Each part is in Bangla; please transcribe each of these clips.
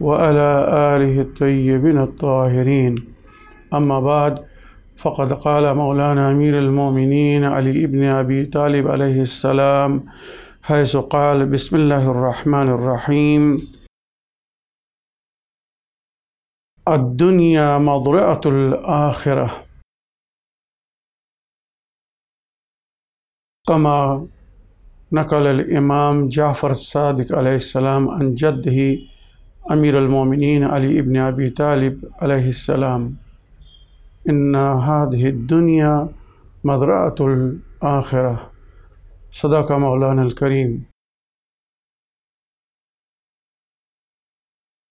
وعلى آله الطيبين الطاهرين. أما بعد فقد قال مولانا أمير المؤمنين علي بن أبي طالب عليه السلام حيث قال بسم الله الرحمن الرحيم. الدنيا مضرعة الآخرة. كما نقل الإمام جعفر الصادق عليه السلام عن جده أمير المؤمنين علي بن أبي طالب عليه السلام إن هذه الدنيا مزرعة الآخرة صدق مولانا الكريم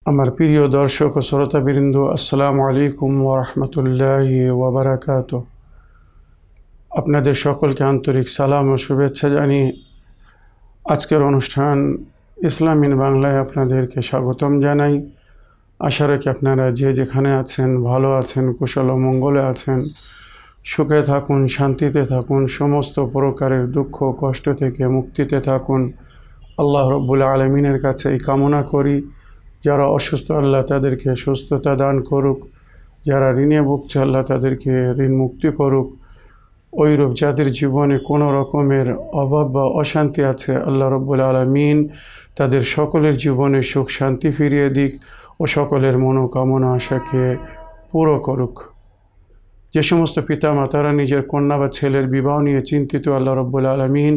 আমার প্রিয় দর্শক ও শ্রোতাবৃন্দ আসসালামু আলাইকুম ওরহমতুল্লাহ ওবরাকাত আপনাদের সকলকে আন্তরিক সালাম ও শুভেচ্ছা জানিয়ে আজকের অনুষ্ঠান ইসলামিন বাংলায় আপনাদেরকে স্বাগতম জানাই। আশা রাখি আপনারা যে যেখানে আছেন, ভালো আছেন, কুশল মঙ্গলে আছেন, সুখে থাকুন, শান্তিতে থাকুন, সমস্ত প্রকারের দুঃখ কষ্ট থেকে মুক্তিতে থাকুন। আল্লাহ রব্বুল আলমিনের কাছে এই কামনা করি, যারা অসুস্থ আল্লাহ তাদেরকে সুস্থতা দান করুক, যারা ঋণে ভুগছে আল্লাহ তাদেরকে ঋণ মুক্তি করুক। ওইরূপ যাদের জীবনে কোনো রকমের অভাব বা অশান্তি আছে, আল্লাহ রব্বুল আলমিন তাদের সকলের জীবনে সুখ, শান্তি ফিরিয়ে দিক ও সকলের মনোকামনা আশাকে পুরো করুক। যে সমস্ত পিতা মাতারা নিজের কন্যা বা ছেলের বিবাহ নিয়ে চিন্তিত, আল্লাহ রব্বুল আলমিন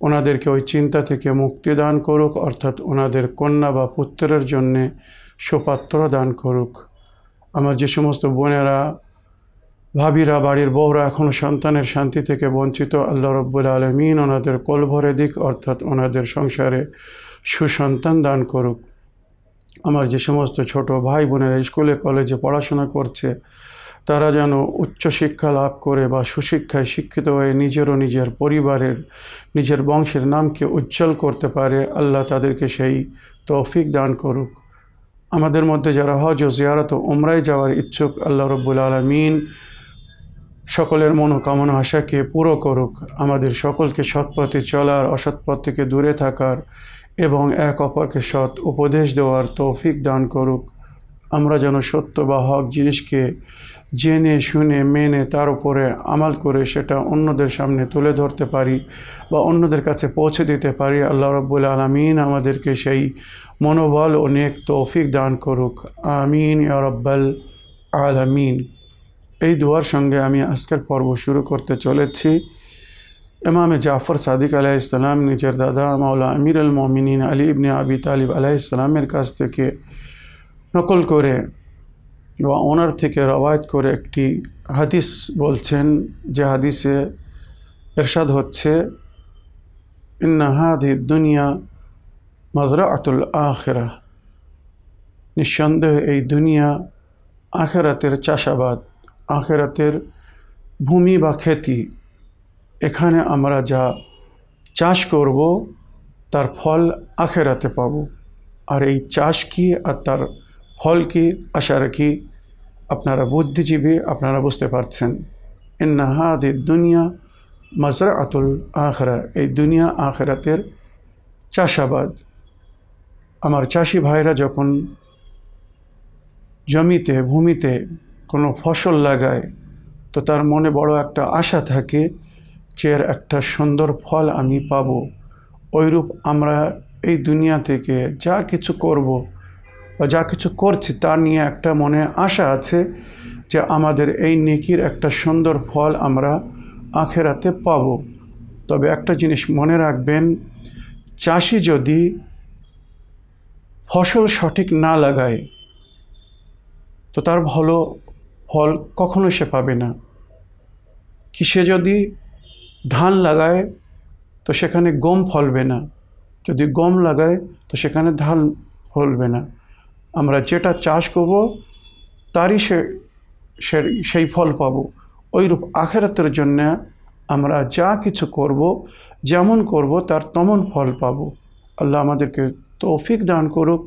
ওনাদেরকে ওই চিন্তা থেকে মুক্তি দান করুক, অর্থাৎ ওনাদের কন্যা বা পুত্রের জন্যে সুপাত্র দান করুক। আমার যে সমস্ত বোনেরা ভাবিরা বাড়ির বউরা এখনও সন্তানের শান্তি থেকে বঞ্চিত। আল্লাহ রব্বুল আলমিন ওনাদের কলভরে দিক, অর্থাৎ ওনাদের সংসারে সুসন্তান দান করুক। আমার যে সমস্ত ছোট ভাই বোনেরা স্কুলে, কলেজে পড়াশোনা করছে, তারা যেন উচ্চশিক্ষা লাভ করে বা সুশিক্ষায় শিক্ষিত হয়ে নিজেরও নিজের পরিবারের, নিজের বংশের নামকে উজ্জ্বল করতে পারে, আল্লাহ তাদেরকে সেই তৌফিক দান করুক। আমাদের মধ্যে যারা হজ ও জিয়ারত ও ওমরায় যাওয়ার ইচ্ছুক, আল্লাহ রব্বুল আলমিন সকলের মনোকামনা আশাকে পুরো করুক, আমাদের সকলকে সৎপথে চলার অসৎপথ থেকে দূরে থাকার এবং এক অপরকে সৎ উপদেশ দেওয়ার তৌফিক দান করুক। আমরা যেন সত্য বা হক জিনিসকে জেনে, শুনে, মেনে, তার উপরে আমাল করে সেটা অন্যদের সামনে তুলে ধরতে পারি বা অন্যদের কাছে পৌঁছে দিতে পারি, আল্লাহ রব্বুল আলমিন আমাদেরকে সেই মনোবল ও নেক তৌফিক দান করুক। আমিন রব্বাল আলমিন। এই দোয়ার সঙ্গে আমি আজকের পর্ব শুরু করতে চলেছি। ইমামে জাফর সাদিক আলাহ ইসলাম নিজের দাদা মাওলা আমির আল মমিনিন আলী ইবনে আবি তালিব আলাহ ইসলামের কাছ থেকে নকল করে বা ওনার থেকে রবায়ত করে একটি হাদিস বলছেন, যে হাদিসে এরশাদ হচ্ছে ইন্নাহাদি দুনিয়া মাজরা আতুল আখেরা নিঃসন্দেহে এই দুনিয়া আখেরাতের চাষাবাদ। আখেরাতের ভূমি বা খেতি এখানে আমরা যা চাষ করব, তার ফল আখেরাতে পাব। আর এই চাষ কি আর তার ফল কি, আশা রাখি আপনারা বুদ্ধিজীবী, আপনারা বুঝতে পারছেন। ইন্নাহাদি দুনিয়া মাজরা আতুল আখরা, এই দুনিয়া আখেরাতের চাষাবাদ। আমার চাষি ভাইরা যখন জমিতে, ভূমিতে কোনো ফসল লাগায়, তো তার মনে বড় একটা আশা থাকে যে এর একটা সুন্দর ফল আমি পাব। ওইরূপ আমরা এই দুনিয়া থেকে যা কিছু করব বা যা কিছু করছি তা নিয়ে একটা মনে আশা আছে যে আমাদের এই নেকির একটা সুন্দর ফল আমরা আখেরাতে পাব। তবে একটা জিনিস মনে রাখবেন, চাষি যদি ফসল সঠিক না লাগায়, তো তার ভালো ফল কখনো সে পাবে না। কি সে যদি ধান লাগায়, তো সেখানে গম ফলবে না। যদি গম লাগায়, তো সেখানে ধান ফলবে না। আমরা যেটা চাষ করব, তারই সে সেই ফল পাবো। ওইরূপ আখেরাতের জন্য আমরা যা কিছু করব, যেমন করব, তার তেমন ফল পাবো। আল্লাহ আমাদেরকে তৌফিক দান করুক।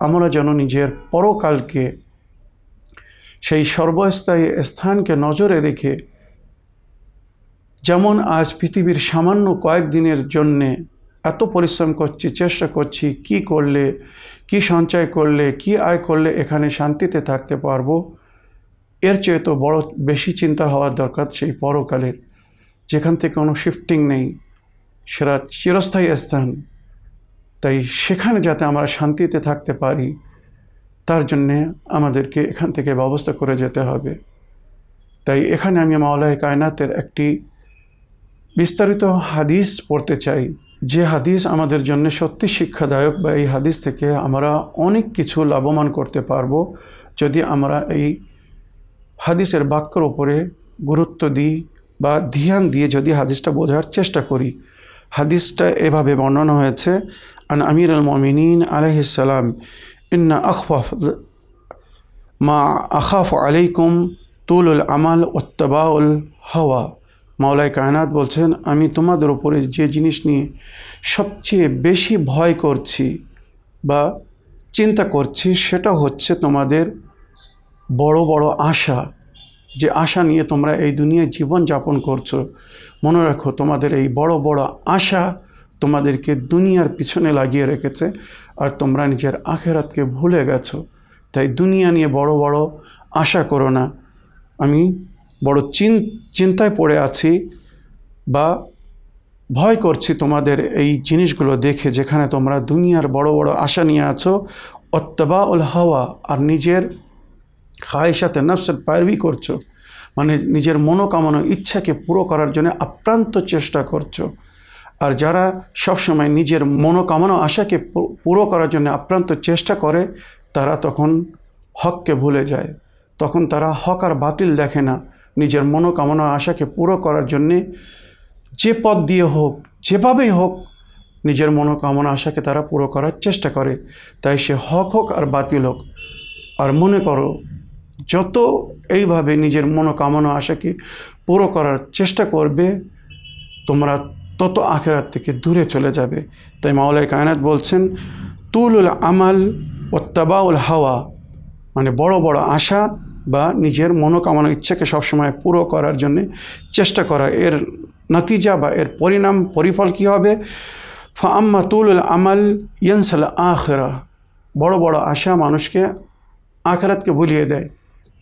আমরা যেন নিজের পরকালকে সেই সর্বস্থায়ী স্থানকে নজরে রেখে যেমন আজ পৃথিবীর সামান্য কয়েকদিনের জন্যে এত পরিশ্রম করছি, চেষ্টা করছি, কি করলে, কি সঞ্চয় করলে, কি আয় করলে এখানে শান্তিতে থাকতে পারব, এর চেয়ে তো বড় বেশি চিন্তা হওয়ার দরকার সেই পরকালের, যেখান থেকে কোনো শিফটিং নেই সেটা চিরস্থায়ী স্থান। তাই সেখানে যাতে আমরা শান্তিতে থাকতে পারি তার জন্যে আমাদেরকে এখান থেকে ব্যবস্থা করে যেতে হবে। তাই এখানে আমি মাওলায় কায়নাতের একটি বিস্তারিত হাদিস পড়তে চাই। যে হাদিস আমাদের জন্য সত্যি শিক্ষাদায়ক বা এই হাদিস থেকে আমরা অনেক কিছু লাভবান করতে পারব যদি আমরা এই হাদিসের বাক্যর ওপরে গুরুত্ব দিই বা ধ্যান দিয়ে যদি হাদিসটা বোঝার চেষ্টা করি। হাদিসটা এভাবে বর্ণনা হয়েছে, আন আমির আল মমিনিন আলহিসাল্লাম ইন্না আখফাফ মা আখাফ আলাইকুম তুলুল আমাল ওত্তবাউল হাওয়া মাওলাই কায়নাত বলছেন, আমি তোমাদের উপরে যে জিনিস নিয়ে সবচেয়ে বেশি ভয় করছি বা চিন্তা করছি, সেটা হচ্ছে তোমাদের বড় বড় আশা। যে আশা নিয়ে তোমরা এই দুনিয়ায় জীবন যাপন করছ। মনে রাখো, তোমাদের এই বড় বড় আশা তোমাদেরকে দুনিয়ার পিছনে লাগিয়ে রেখেছে, আর তোমরা নিজের আখেরাতকে ভুলে গেছো। তাই দুনিয়া নিয়ে বড় বড় আশা করো না। আমি বড় চিন, চিন্তায় পড়ে আছি বা ভয় করছি তোমাদের এই জিনিসগুলো দেখে, যেখানে তোমরা দুনিয়ার বড় বড় আশা নিয়ে আছো অত্তবা উল হাওয়া, আর নিজের খায়ের নফসের পায়রবি করছ। মানে নিজের মনোকামনা, ইচ্ছাকে পুরো করার জন্য আপ্রান্ত চেষ্টা করছ। আর যারা সবসময় নিজের মনোকামনা, আশাকে পুরো করার জন্য আপ্রান্ত চেষ্টা করে, তারা তখন হককে ভুলে যায়। তখন তারা হক আর বাতিল দেখে না। নিজের মনোকামনা, আশাকে পুরো করার জন্যে যে পথ দিয়ে হোক, যেভাবেই হোক, নিজের মনোকামনা, আশাকে তারা পুরো করার চেষ্টা করে। তাই সে হক হোক আর বাতিল হোক। আর মনে করো, যত এইভাবে নিজের মনোকামনা, আশাকে পুরো করার চেষ্টা করবে, তোমরা তত আখেরাত থেকে দূরে চলে যাবে। তাই মাওলাই কায়নাত বলছেন, তুলুল আমাল ও তাবাউল হাওয়া মানে বড় বড় আশা বা নিজের মনোকামনা ইচ্ছাকে সবসময় পুরো করার জন্যে চেষ্টা করা। এর নতিজা বা এর পরিণাম, পরিফল কী হবে? ফা ফাম্মা তুলুল আমাল ইয়নসাল আখেরা। বড় বড় আশা মানুষকে আখেরাতকে ভুলিয়ে দেয়।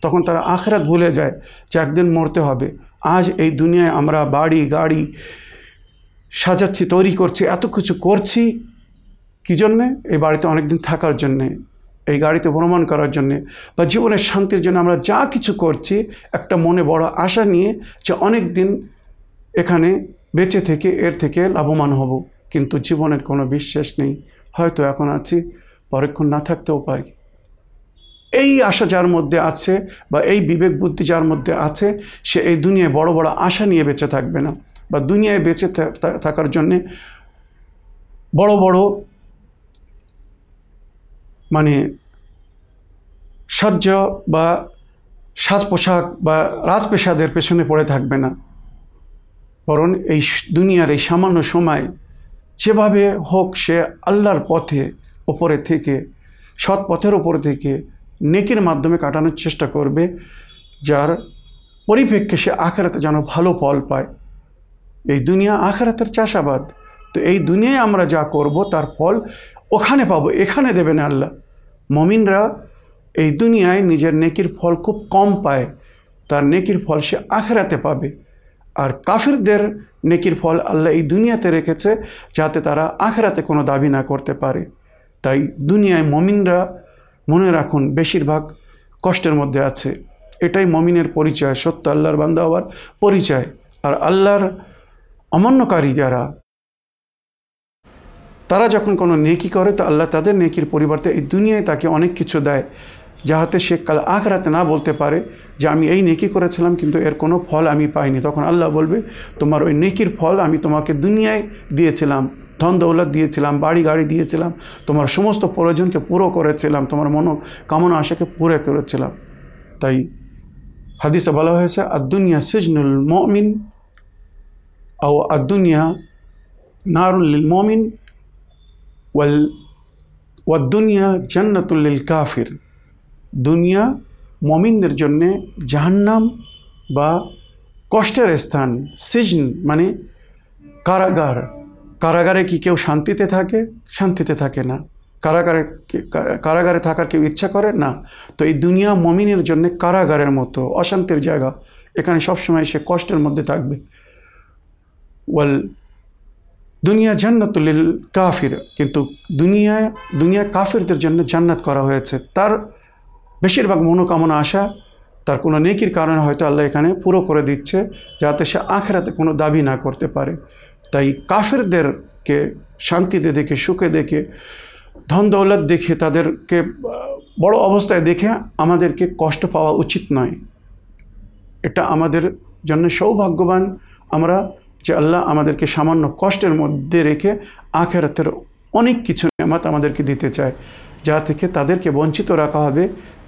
তখন তারা আখেরাত ভুলে যায় যে একদিন মরতে হবে। আজ এই দুনিয়ায় আমরা বাড়ি, গাড়ি সাজাচ্ছি, তৈরি করছি, এত কিছু করছি কী জন্যে? এই বাড়িতে অনেকদিন থাকার জন্যে, এই গাড়িতে ভ্রমণ করার জন্যে, বা জীবনের শান্তির জন্য আমরা যা কিছু করছি, একটা মনে বড় আশা নিয়ে যে অনেক দিন এখানে বেঁচে থেকে, এর থেকে লাভবান হব। কিন্তু জীবনের কোনো বিশ্বাস নেই। হয়তো এখন আছি, পরেক্ষণ না থাকতেও পারি। এই আশা যার মধ্যে আছে, বা এই বিবেক বুদ্ধি যার মধ্যে আছে, সে এই দুনিয়ায় বড় বড় আশা নিয়ে বেঁচে থাকবে না। বা দুনিয়ায় বেঁচে থাকার জন্যে বড় বড় মানে সাজ্য বা সাজ পোশাক বা রাজপেশাদের পেছনে পড়ে থাকবে না। বরং এই দুনিয়ার এই সামান্য সময় যেভাবে হোক সে আল্লাহর পথে ওপরে থেকে, সৎ পথের ওপরে থেকে নেকের মাধ্যমে কাটানোর চেষ্টা করবে, যার পরিপ্রেক্ষে সে আখেরাতে যেন ভালো ফল পায়। এই দুনিয়া আখেরাতের চাষাবাদ। তো এই দুনিয়ায় আমরা যা করব, তার ফল ওখানে পাবো, এখানে দেবেন আল্লাহ। মমিনরা এই দুনিয়ায় নিজের নেকির ফল খুব কম পায়, তার নেকির ফল সে আখেরাতে পাবে। আর কাফিরদের নেকির ফল আল্লাহ এই দুনিয়াতে রেখেছে, যাতে তারা আখেরাতে কোনো দাবি না করতে পারে। তাই দুনিয়ায় মমিনরা মনে রাখুন, বেশিরভাগ কষ্টের মধ্যে আছে। এটাই মমিনের পরিচয়, সত্য আল্লাহর বান্দা হওয়ার পরিচয়। আর আল্লাহর অমান্যকারী যারা, তারা যখন কোনো নেকি করে, তো আল্লাহ তাদের নেকির পরিবর্তে এই দুনিয়ায় তাকে অনেক কিছু দেয়, যাহাতে সে কাল আখরাতে না বলতে পারে যে আমি এই নেকি করেছিলাম, কিন্তু এর কোনো ফল আমি পাইনি। তখন আল্লাহ বলবে, তোমার ওই নেকির ফল আমি তোমাকে দুনিয়ায় দিয়েছিলাম, ধন দৌলত দিয়েছিলাম, বাড়ি গাড়ি দিয়েছিলাম, তোমার সমস্ত প্রয়োজনকে পুরো করেছিলাম, তোমার মনো কামনা আশাকে পুরো করেছিলাম। তাই হাদিসে বলা হয়েছে আর আদুনিয়া সিজনুল মমিন ও আদুনিয়া নারুল মমিন ওয়াল ওয়াদ্দুনিয়া জান্নাতুল্লিল কাফির দুনিয়া মমিনদের জন্যে জাহান্নাম বা কষ্টের স্থান, সিজন মানে কারাগার। কারাগারে কি কেউ শান্তিতে থাকে? শান্তিতে থাকে না। কারাগারে কারাগারে থাকার কেউ ইচ্ছা করে? না। তো এই দুনিয়া মমিনের জন্য কারাগারের মতো, অশান্তির জায়গা। এখানে সবসময় সে কষ্টের মধ্যে থাকবে। ওয়াল দুনিয়া জান্নাতুল কাফির। কিন্তু দুনিয়ায় দুনিয়া কাফিরদের জন্য জান্নাত করা হয়েছে। তার বেশিরভাগ মনোকামনা আশা, তার কোনো নেকির কারণে হয়তো আল্লাহ এখানে পুরো করে দিচ্ছে, যাতে সে আখেরাতে কোনো দাবি না করতে পারে। তাই কাফেরদেরকে শান্তিতে দেখে, সুখে দেখে, ধন দৌলত দেখে, তাদেরকে বড় অবস্থায় দেখে আমাদেরকে কষ্ট পাওয়া উচিত নয়। এটা আমাদের জন্য সৌভাগ্যবান। আমরা যে আল্লাহ আমাদেরকে সামান্য কষ্টের মধ্যে রেখে আখেরাতের অনেক কিছু নেমাত আমাদেরকে দিতে চায়, যা থেকে তাদেরকে বঞ্চিত রাখা হবে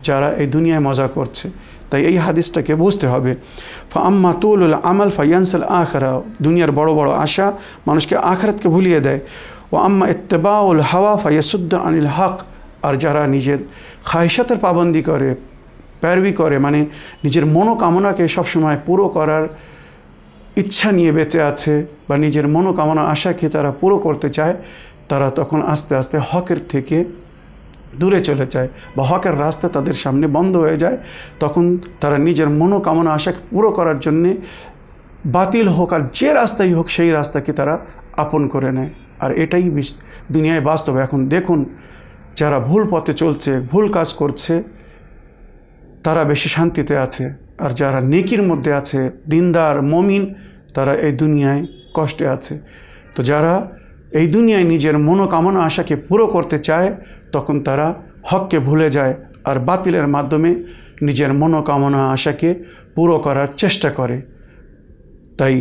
যারা এই দুনিয়ায় মজা করছে। তাই এই হাদিসটাকে বুঝতে হবে। আম্মা তুল আমাল ফাইয়ানসাল আখরা। দুনিয়ার বড় বড় আশা মানুষকে আখরাতকে ভুলিয়ে দেয়। ও আম্মা ইত্তেবাউল হাওয়া ফাইয়াসুদ্দ আনিল হক। আর যারা নিজের খায়সাতের পাবন্দি করে প্যারবি করে মানে নিজের মনোকামনাকে সবসময় পুরো করার ইচ্ছা নিয়ে বেঁচে আছে বা নিজের মনোকামনা, আশাকে তারা পুরো করতে চায়, তারা তখন আস্তে আস্তে হকের থেকে দূরে চলে যায় বা হকের রাস্তা তাদের সামনে বন্ধ হয়ে যায়। তখন তারা নিজের মনোকামনা, আশাকে পুরো করার জন্যে বাতিল হোক আর যে রাস্তাই হোক, সেই রাস্তাকে তারা আপন করে নেয়। আর এটাই দুনিয়ায় বাস্তব। এখন দেখুন, যারা ভুল পথে চলছে, ভুল কাজ করছে, তারা বেশি শান্তিতে আছে। আর যারা নেকির মধ্যে আছে, দিনদার, মমিন, তারা এই দুনিয়ায় কষ্টে আছে। তো যারা এই দুনিয়ায় নিজের মনোকামনা, আশাকে পুরো করতে চায়, তখন তারা হককে ভুলে যায় আর বাতিলের মাধ্যমে নিজের মনোকামনা, আশাকে পুরো করার চেষ্টা করে। তাই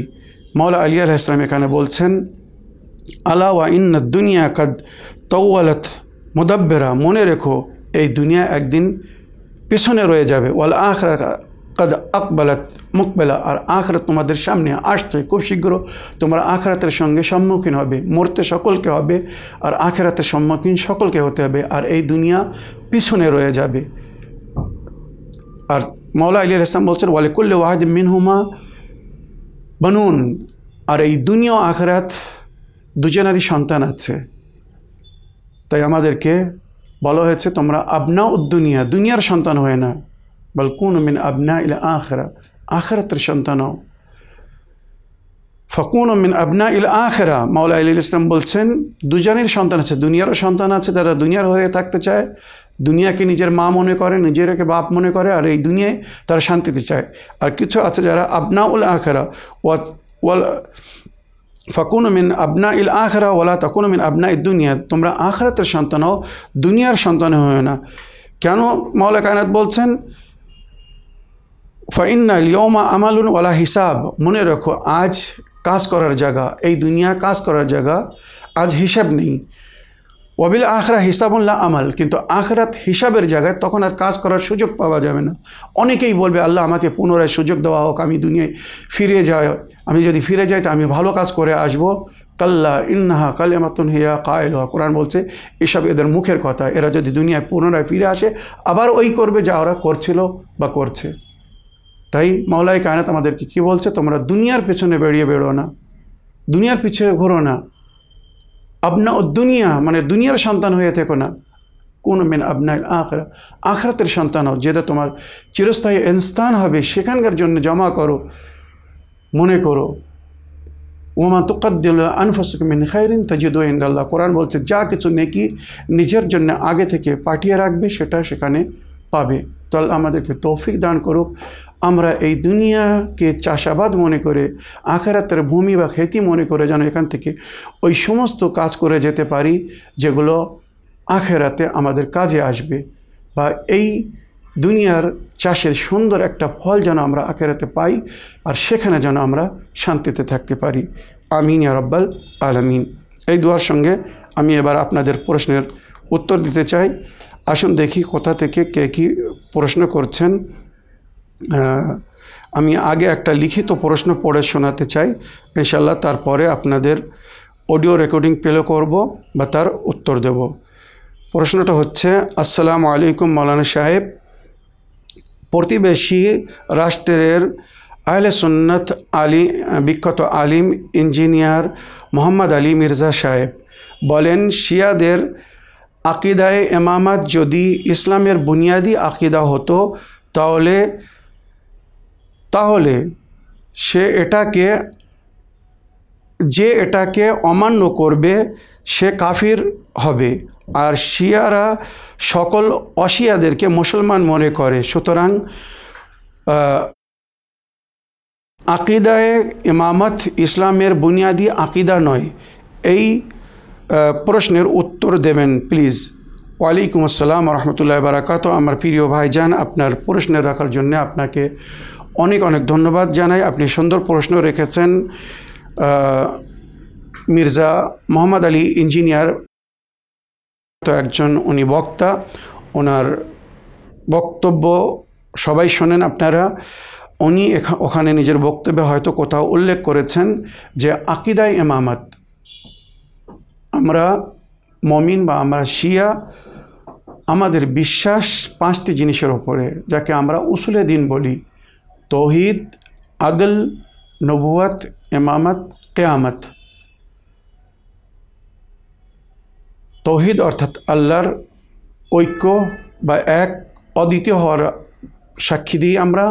মৌলা আলী আলাহ ইসলাম এখানে বলছেন, আলা ওয়া ইন্না দুনিয়া কাদ তৌয়ালত মুদাব্বেরা। মনে রেখো, এই দুনিয়া একদিন পেছনে রয়ে যাবে। ওয়াল আখরা কাদ আকবালাত মুকবেলা আর আখরাত তোমাদের সামনে আসছে। খুব শীঘ্র তোমরা আখরাতের সঙ্গে সম্মুখীন হবে, মরতে সকলকে হবে আর আখেরাতের সম্মুখীন সকলকে হতে হবে আর এই দুনিয়া পিছনে রয়ে যাবে। আর মৌলা আলী ইসলাম বলছেন, ওয়ালিকুল্লি ওয়াহিদ মিনহুমা বানুন। আর এই দুনিয়া আখরাত দুজনারই সন্তান আছে। তাই আমাদেরকে বলা হয়েছে, তোমরা আবনা উদ্দুনিয়া দুনিয়ার সন্তান হয়ে না বল কোন মিন আবনা ইল আখরা আখরাতের সন্তান হও ফকুন মিন আবনা ইল আখেরা মাওলা আলী ইসলাম বলছেন দুজনের সন্তান আছে, দুনিয়ারও সন্তান আছে তারা দুনিয়ার হয়ে থাকতে চায়, দুনিয়াকে নিজের মা মনে করে, নিজেরকে বাপ মনে করে, আর এই দুনিয়ায় তারা শান্তিতে চায়। আর কিছু আছে যারা আবনা উল আখেরা ওয়াল, ফকুন মিন আবনা ইল আখরা ওলা তকুন মিন আবনা ই দুনিয়া। তোমরা আখরাতের সন্তান হও, দুনিয়ার সন্তান হয় না। কেন মাওলা কায়নাত বলছেন? ফাইন্না লিওমা আমালুন হিসাব। মনে রাখো, আজ কাজ করার জায়গা, এই দুনিয়া কাজ করার জায়গা, আজ হিসাব নেই। ওয়াবিল আখরা হিসাবুল্লাহ আমাল। কিন্তু আখরাত হিসাবের জায়গায় তখন আর কাজ করার সুযোগ পাওয়া যাবে না। অনেকেই বলবে, আল্লাহ আমাকে পুনরায় সুযোগ দেওয়া হোক, আমি দুনিয়ায় ফিরে যাই। আমি যদি ফিরে যাই, তো আমি ভালো কাজ করে আসব। কাল্লা ইন্নাহা কালিমাতুন হিয়া কায়ল কোরআন বলছে, এসব এদের মুখের কথা। এরা যদি দুনিয়ায় পুনরায় ফিরে আসে, আবার ওই করবে যা ওরা করছিল বা করছে। তাই মাওলাই কায়নাত আমাদেরকে কী বলছে? তোমরা দুনিয়ার পেছনে বেরিয়ে বেরো না। দুনিয়ার পিছনে ঘোরো না। আপনা ও দুনিয়া মানে দুনিয়ার সন্তান হয়ে থেকো না। কোন মেন আবনাইল আখরা। আখরাতের সন্তান হও, যেটা তোমার চিরস্থায়ী ইনস্তান হবে, সেখানকার জন্য জমা করো, মনে করো। ওমা তুকাদ্দিল আনফসুক মিন খাইরিন তাজিদ ইন্দাল্লাহ। কোরআন বলছে, যা কিছু নেকি নিজের জন্য আগে থেকে পাঠিয়ে রাখবে, সেটা সেখানে পাবে। তো আল্লাহ আমাদেরকে তৌফিক দান করুক। আমরা এই দুনিয়াকে চাষাবাদ মনে করে, আখেরাতের ভূমি বা খেতি মনে করে যেন এখান থেকে ওই সমস্ত কাজ করে যেতে পারি, যেগুলো আখেরাতে আমাদের কাজে আসবে বা এই দুনিয়ার চাষের সুন্দর একটা ফল যেন আমরা আখেরাতে পাই আর সেখানে যেন আমরা শান্তিতে থাকতে পারি। আমিন রব্বাল আলামিন। এই দুয়ার সঙ্গে আমি এবার আপনাদের প্রশ্নের উত্তর দিতে চাই। আসুন দেখি কোথা থেকে কে কী প্রশ্ন করছেন। আমি আগে একটা লিখিত প্রশ্ন পড়ে শোনাতে চাই। ইনশাল্লাহ তারপরে আপনাদের অডিও রেকর্ডিং প্লে করব বা তার উত্তর দেব। প্রশ্নটা হচ্ছে, আসসালামু আলাইকুম মৌলানা সাহেব। প্রতিবেশী রাষ্ট্রের আহলে সুন্নত আলী, বিখ্যাত আলিম ইঞ্জিনিয়ার মোহাম্মদ আলী মির্জা সাহেব বলেন, শিয়াদের আকিদায় এমামাত যদি ইসলামের বুনিয়াদি আকিদা হতো, তাহলে তাহলে সে এটাকে, যে এটাকে অমান্য করবে, সে কাফির হবে। আর শিয়ারা সকল অশিয়াদেরকে মুসলমান মনে করে। সুতরাং আকিদায় ইমামত ইসলামের বুনিয়াদি আকিদা নয়। এই প্রশ্নের উত্তর দেবেন প্লিজ ওয়ালাইকুম আসসালাম রহমতুল্লাহ বারাকাত আমার প্রিয় ভাইজান, আপনার প্রশ্নের রাখার জন্য আপনাকে অনেক অনেক ধন্যবাদ জানাই। আপনি সুন্দর প্রশ্ন রেখেছেন মির্জা মোহাম্মদ আলী ইঞ্জিনিয়ার তো একজন উনি বক্তা। ওনার বক্তব্য সবাই শোনেন আপনারা। উনি ওখানে নিজের বক্তব্যে হয়তো কোথাও উল্লেখ করেছেন যে আকিদায় এমামত আমরা মমিন বা আমরা শিয়া, আমাদের বিশ্বাস পাঁচটি জিনিসের ওপরে যাকে আমরা উসুলে দিন বলি তৌহিদ, আদল, নবুয়াত এমামত কেয়ামত। তৌহিদ অর্থাৎ আল্লাহর ঐক্য বা এক অদ্বিতীয় হওয়ার সাক্ষী দিই আমরা,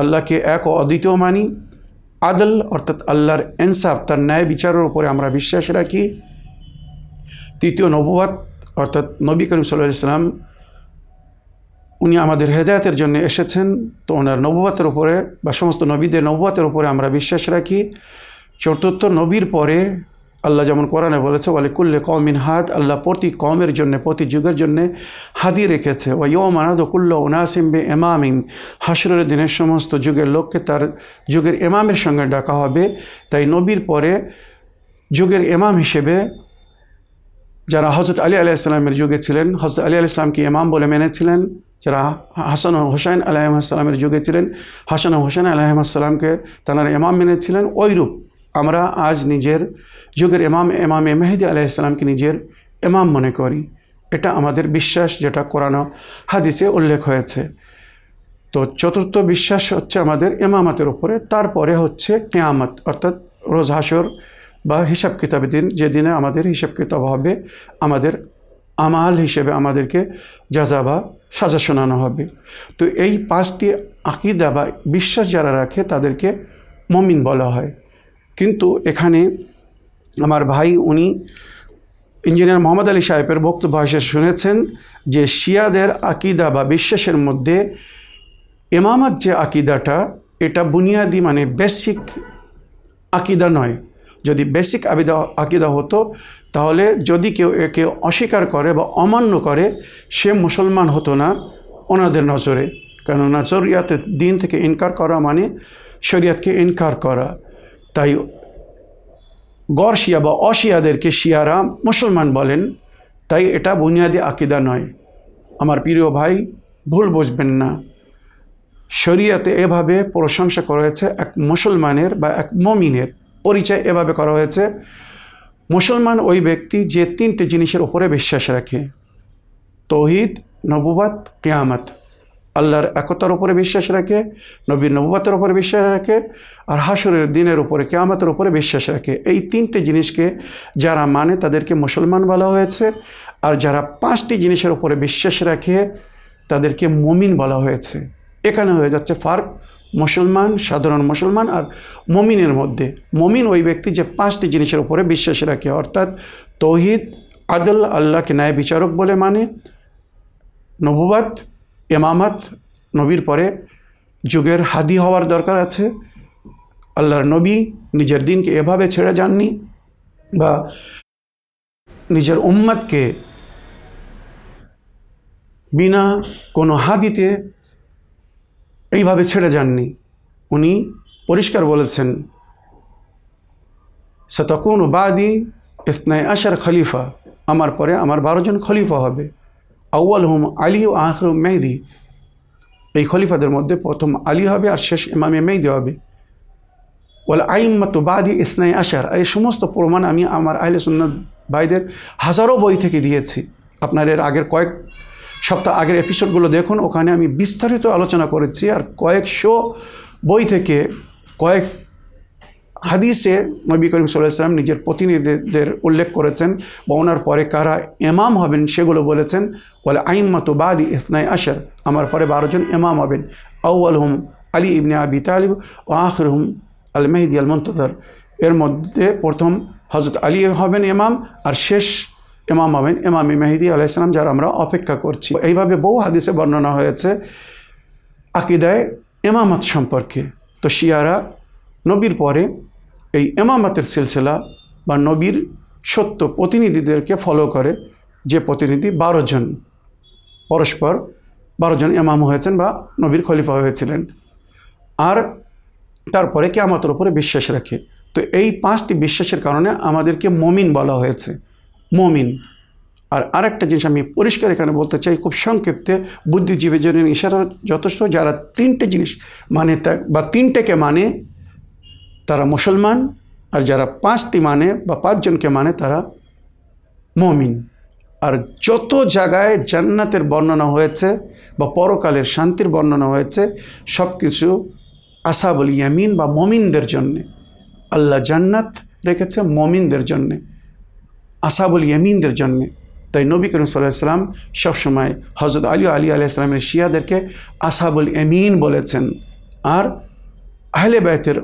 আল্লাহকে এক অদ্বিতীয় মানি। আদল অর্থাৎ আল্লাহর এনসাফ তার ন্যায় বিচারের উপরে আমরা বিশ্বাস রাখি। তৃতীয় নবুয়াত অর্থাৎ নবী করিম সাল্লাহ ইসলাম উনি আমাদের হেদায়তের জন্য এসেছেন। তো ওনার নবুয়াতের উপরে বা সমস্ত নবীদের নবুয়াতের উপরে আমরা বিশ্বাস রাখি। চতুর্থ নবীর পরে আল্লাহ যেমন কোরআনে বলেছে ওয়ালে কুল্লে কমিন হাদ আল্লাহ প্রতি কমের জন্য, প্রতি যুগের জন্য হাদি রেখেছে। ওয়া ইয়ো মানাদ কুল্ল ওনাসিম বে এমামিন হাসরের দিনের সমস্ত যুগের লোককে তার যুগের এমামের সঙ্গে ডাকা হবে। তাই নবীর পরে যুগের এমাম হিসেবে যারা হজরত আলী আলাইসালামের যুগে ছিলেন হজরত আলী আলাইসলামকে ইমাম বলে মেনেছিলেন, যারা হাসান হোসেন আলাইসালামের যুগে ছিলেন, হাসান হোসেন আলাইসালামকে তারা ইমাম মেনেছিলেন। ওইরূপ আমরা আজ নিজের যুগের ইমাম, ইমামে মেহেদি আলাইসালামকে নিজের ইমাম মনে করি। এটা আমাদের বিশ্বাস, যেটা কোরআন হাদিসে উল্লেখ হয়েছে। তো চতুর্থ বিশ্বাস হচ্ছে আমাদের ইমামাতের উপরে, তারপরে হচ্ছে কেয়ামত, অর্থাৎ রোজ হাসর বা হিসাব কিতাবের দিন যেদিনে আমাদের হিসাব কিতাব হবে, আমাদের আমাল হিসেবে আমাদেরকে যাজা বা সাজা শোনানো হবে। তো এই পাঁচটি আকিদা বা বিশ্বাস যারা রাখে, তাদেরকে মমিন বলা হয়। কিন্তু এখানে আমার ভাই, উনি ইঞ্জিনিয়ার মোহাম্মদ আলী সাহেবের বক্তব্য এসে শুনেছেন যে শিয়াদের আকিদা বা বিশ্বাসের মধ্যে এমামাত যে আকিদাটা, এটা বুনিয়াদি মানে বেসিক আকিদা নয়। যদি বেসিক আবিদা আকিদা হতো, তাহলে যদি কেউ একে অস্বীকার করে বা অমান্য করে, সে মুসলমান হতো না ওনাদের নজরে। কেননা শরিয়াতের দিন থেকে ইনকার করা মানে শরিয়াতকে ইনকার করা। তাই গড় শিয়া বা অশিয়াদেরকে শিয়ারা মুসলমান বলেন। তাই এটা বুনিয়াদি আকিদা নয়। আমার প্রিয় ভাই, ভুল বুঝবেন না। শরিয়াতে এভাবে প্রশংসা করা হয়েছে এক মুসলমানের বা এক মমিনের। পরিচয় এভাবে করা হয়েছে। মুসলমান ওই ব্যক্তি যে তিনটে জিনিসের উপরে বিশ্বাস রাখে, তৌহিদ নবুবাত কেয়ামত। আল্লাহর একতার উপরে বিশ্বাস রাখে, নবীর নবুবাতের উপরে বিশ্বাস রাখে, আর হাসরের দিনের উপরে, কেয়ামতের উপরে বিশ্বাস রাখে। এই তিনটে জিনিসকে যারা মানে তাদেরকে মুসলমান বলা হয়েছে, আর যারা পাঁচটি জিনিসের উপরে বিশ্বাস রাখে, তাদেরকে মমিন বলা হয়েছে। এখানে হয়ে যাচ্ছে ফার্ক। মুসলমান, সাধারণ মুসলমান আর মমিনের মধ্যে। মমিন ওই ব্যক্তি যে পাঁচটি জিনিসের উপরে বিশ্বাস রাখে, অর্থাৎ তৌহিদ, আদল, আল্লাহকে ন্যায় বিচারক বলে মানে নবুবাত এমামাত নবীর পরে যুগের হাদি হওয়ার দরকার আছে। আল্লাহর নবী নিজের দিনকে এভাবে ছেড়ে যাননি বা নিজের উম্মাদকে বিনা কোনো হাদিতে এইভাবে ছেড়ে যাননি। উনি পরিষ্কার বলেছেন, সতকুন বাদি ইসনাই আশার খলিফা, আমার পরে আমার বারোজন খলিফা হবে। আউ্য়াল হুম আলী ও আখর মেহদি। এই খলিফাদের মধ্যে প্রথম আলী হবে আর শেষ ইমামে মেহদি হবে। বলে আইম্মাত বাদি ইসনাই আশার। এই সমস্ত প্রমাণ আমি আমার আহলে সুন্নত ভাইদের হাজারো বই থেকে দিয়েছি। আপনার এর আগের কয়েক সপ্তাহ আগের এপিসোডগুলো দেখুন, ওখানে আমি বিস্তারিত আলোচনা করেছি আর কয়েকশো বই থেকে কয়েক হাদিসে নবী করিম সাল্লাম নিজের প্রতিনিধিদের উল্লেখ করেছেন, বা ওনার পরে কারা এমাম হবেন সেগুলো বলেছেন, বলে আইম্মাত বাদি ইসনাই আশার, আমার পরে বারোজন এমাম হবেন আউআল হুম আলী ইবনে আবি তালিব ও আখর হুম আল মেহদি আল মন্তদর এর মধ্যে প্রথম হজরত আলী হবেন এমাম আর শেষ ইমাম হবেন ইমামি মেহেদি আলাইসালাম যার আমরা অপেক্ষা করছি। এইভাবে বহু হাদিসে বর্ণনা হয়েছে আকিদায় এমামত সম্পর্কে। তো শিয়ারা নবীর পরে এই এমামতের সিলসিলা বা নবীর সত্য প্রতিনিধিদেরকে ফলো করে যে প্রতিনিধি বারো জন পরস্পর বারো জন এমাম হয়েছেন বা নবীর খলিফা হয়েছিলেন। আর তারপরে কেয়ামতের উপরে বিশ্বাস রাখে। তো এই পাঁচটি বিশ্বাসের কারণে আমাদেরকে মমিন বলা হয়েছে। মমিন। আর আরেকটা জিনিস আমি পরিষ্কার এখানে বলতে চাই, খুব সংক্ষিপ্তে বুদ্ধিজীবীর জন্য ইশারা যথেষ্ট যারা তিনটে জিনিস মানে বা তিনটেকে মানে তারা মুসলমান, আর যারা পাঁচটি মানে বা পাঁচজনকে মানে তারা মমিন। আর যত জায়গায় জান্নাতের বর্ণনা হয়েছে বা পরকালের শান্তির বর্ণনা হয়েছে সব কিছু আসাবুল ইয়ামিন বা মমিনদের জন্যে। আল্লাহ জান্নাত রেখেছে মমিনদের জন্যে। আসাবুল ইয়ামিনদের জন্যে। তাই নবী করিম সাল্লাহ সাল্লাম সবসময় হজরত আলী আলী আলাইসলামের শিয়াদেরকে আসাবুল এমিন বলেছেন। আর আহলে বায়তের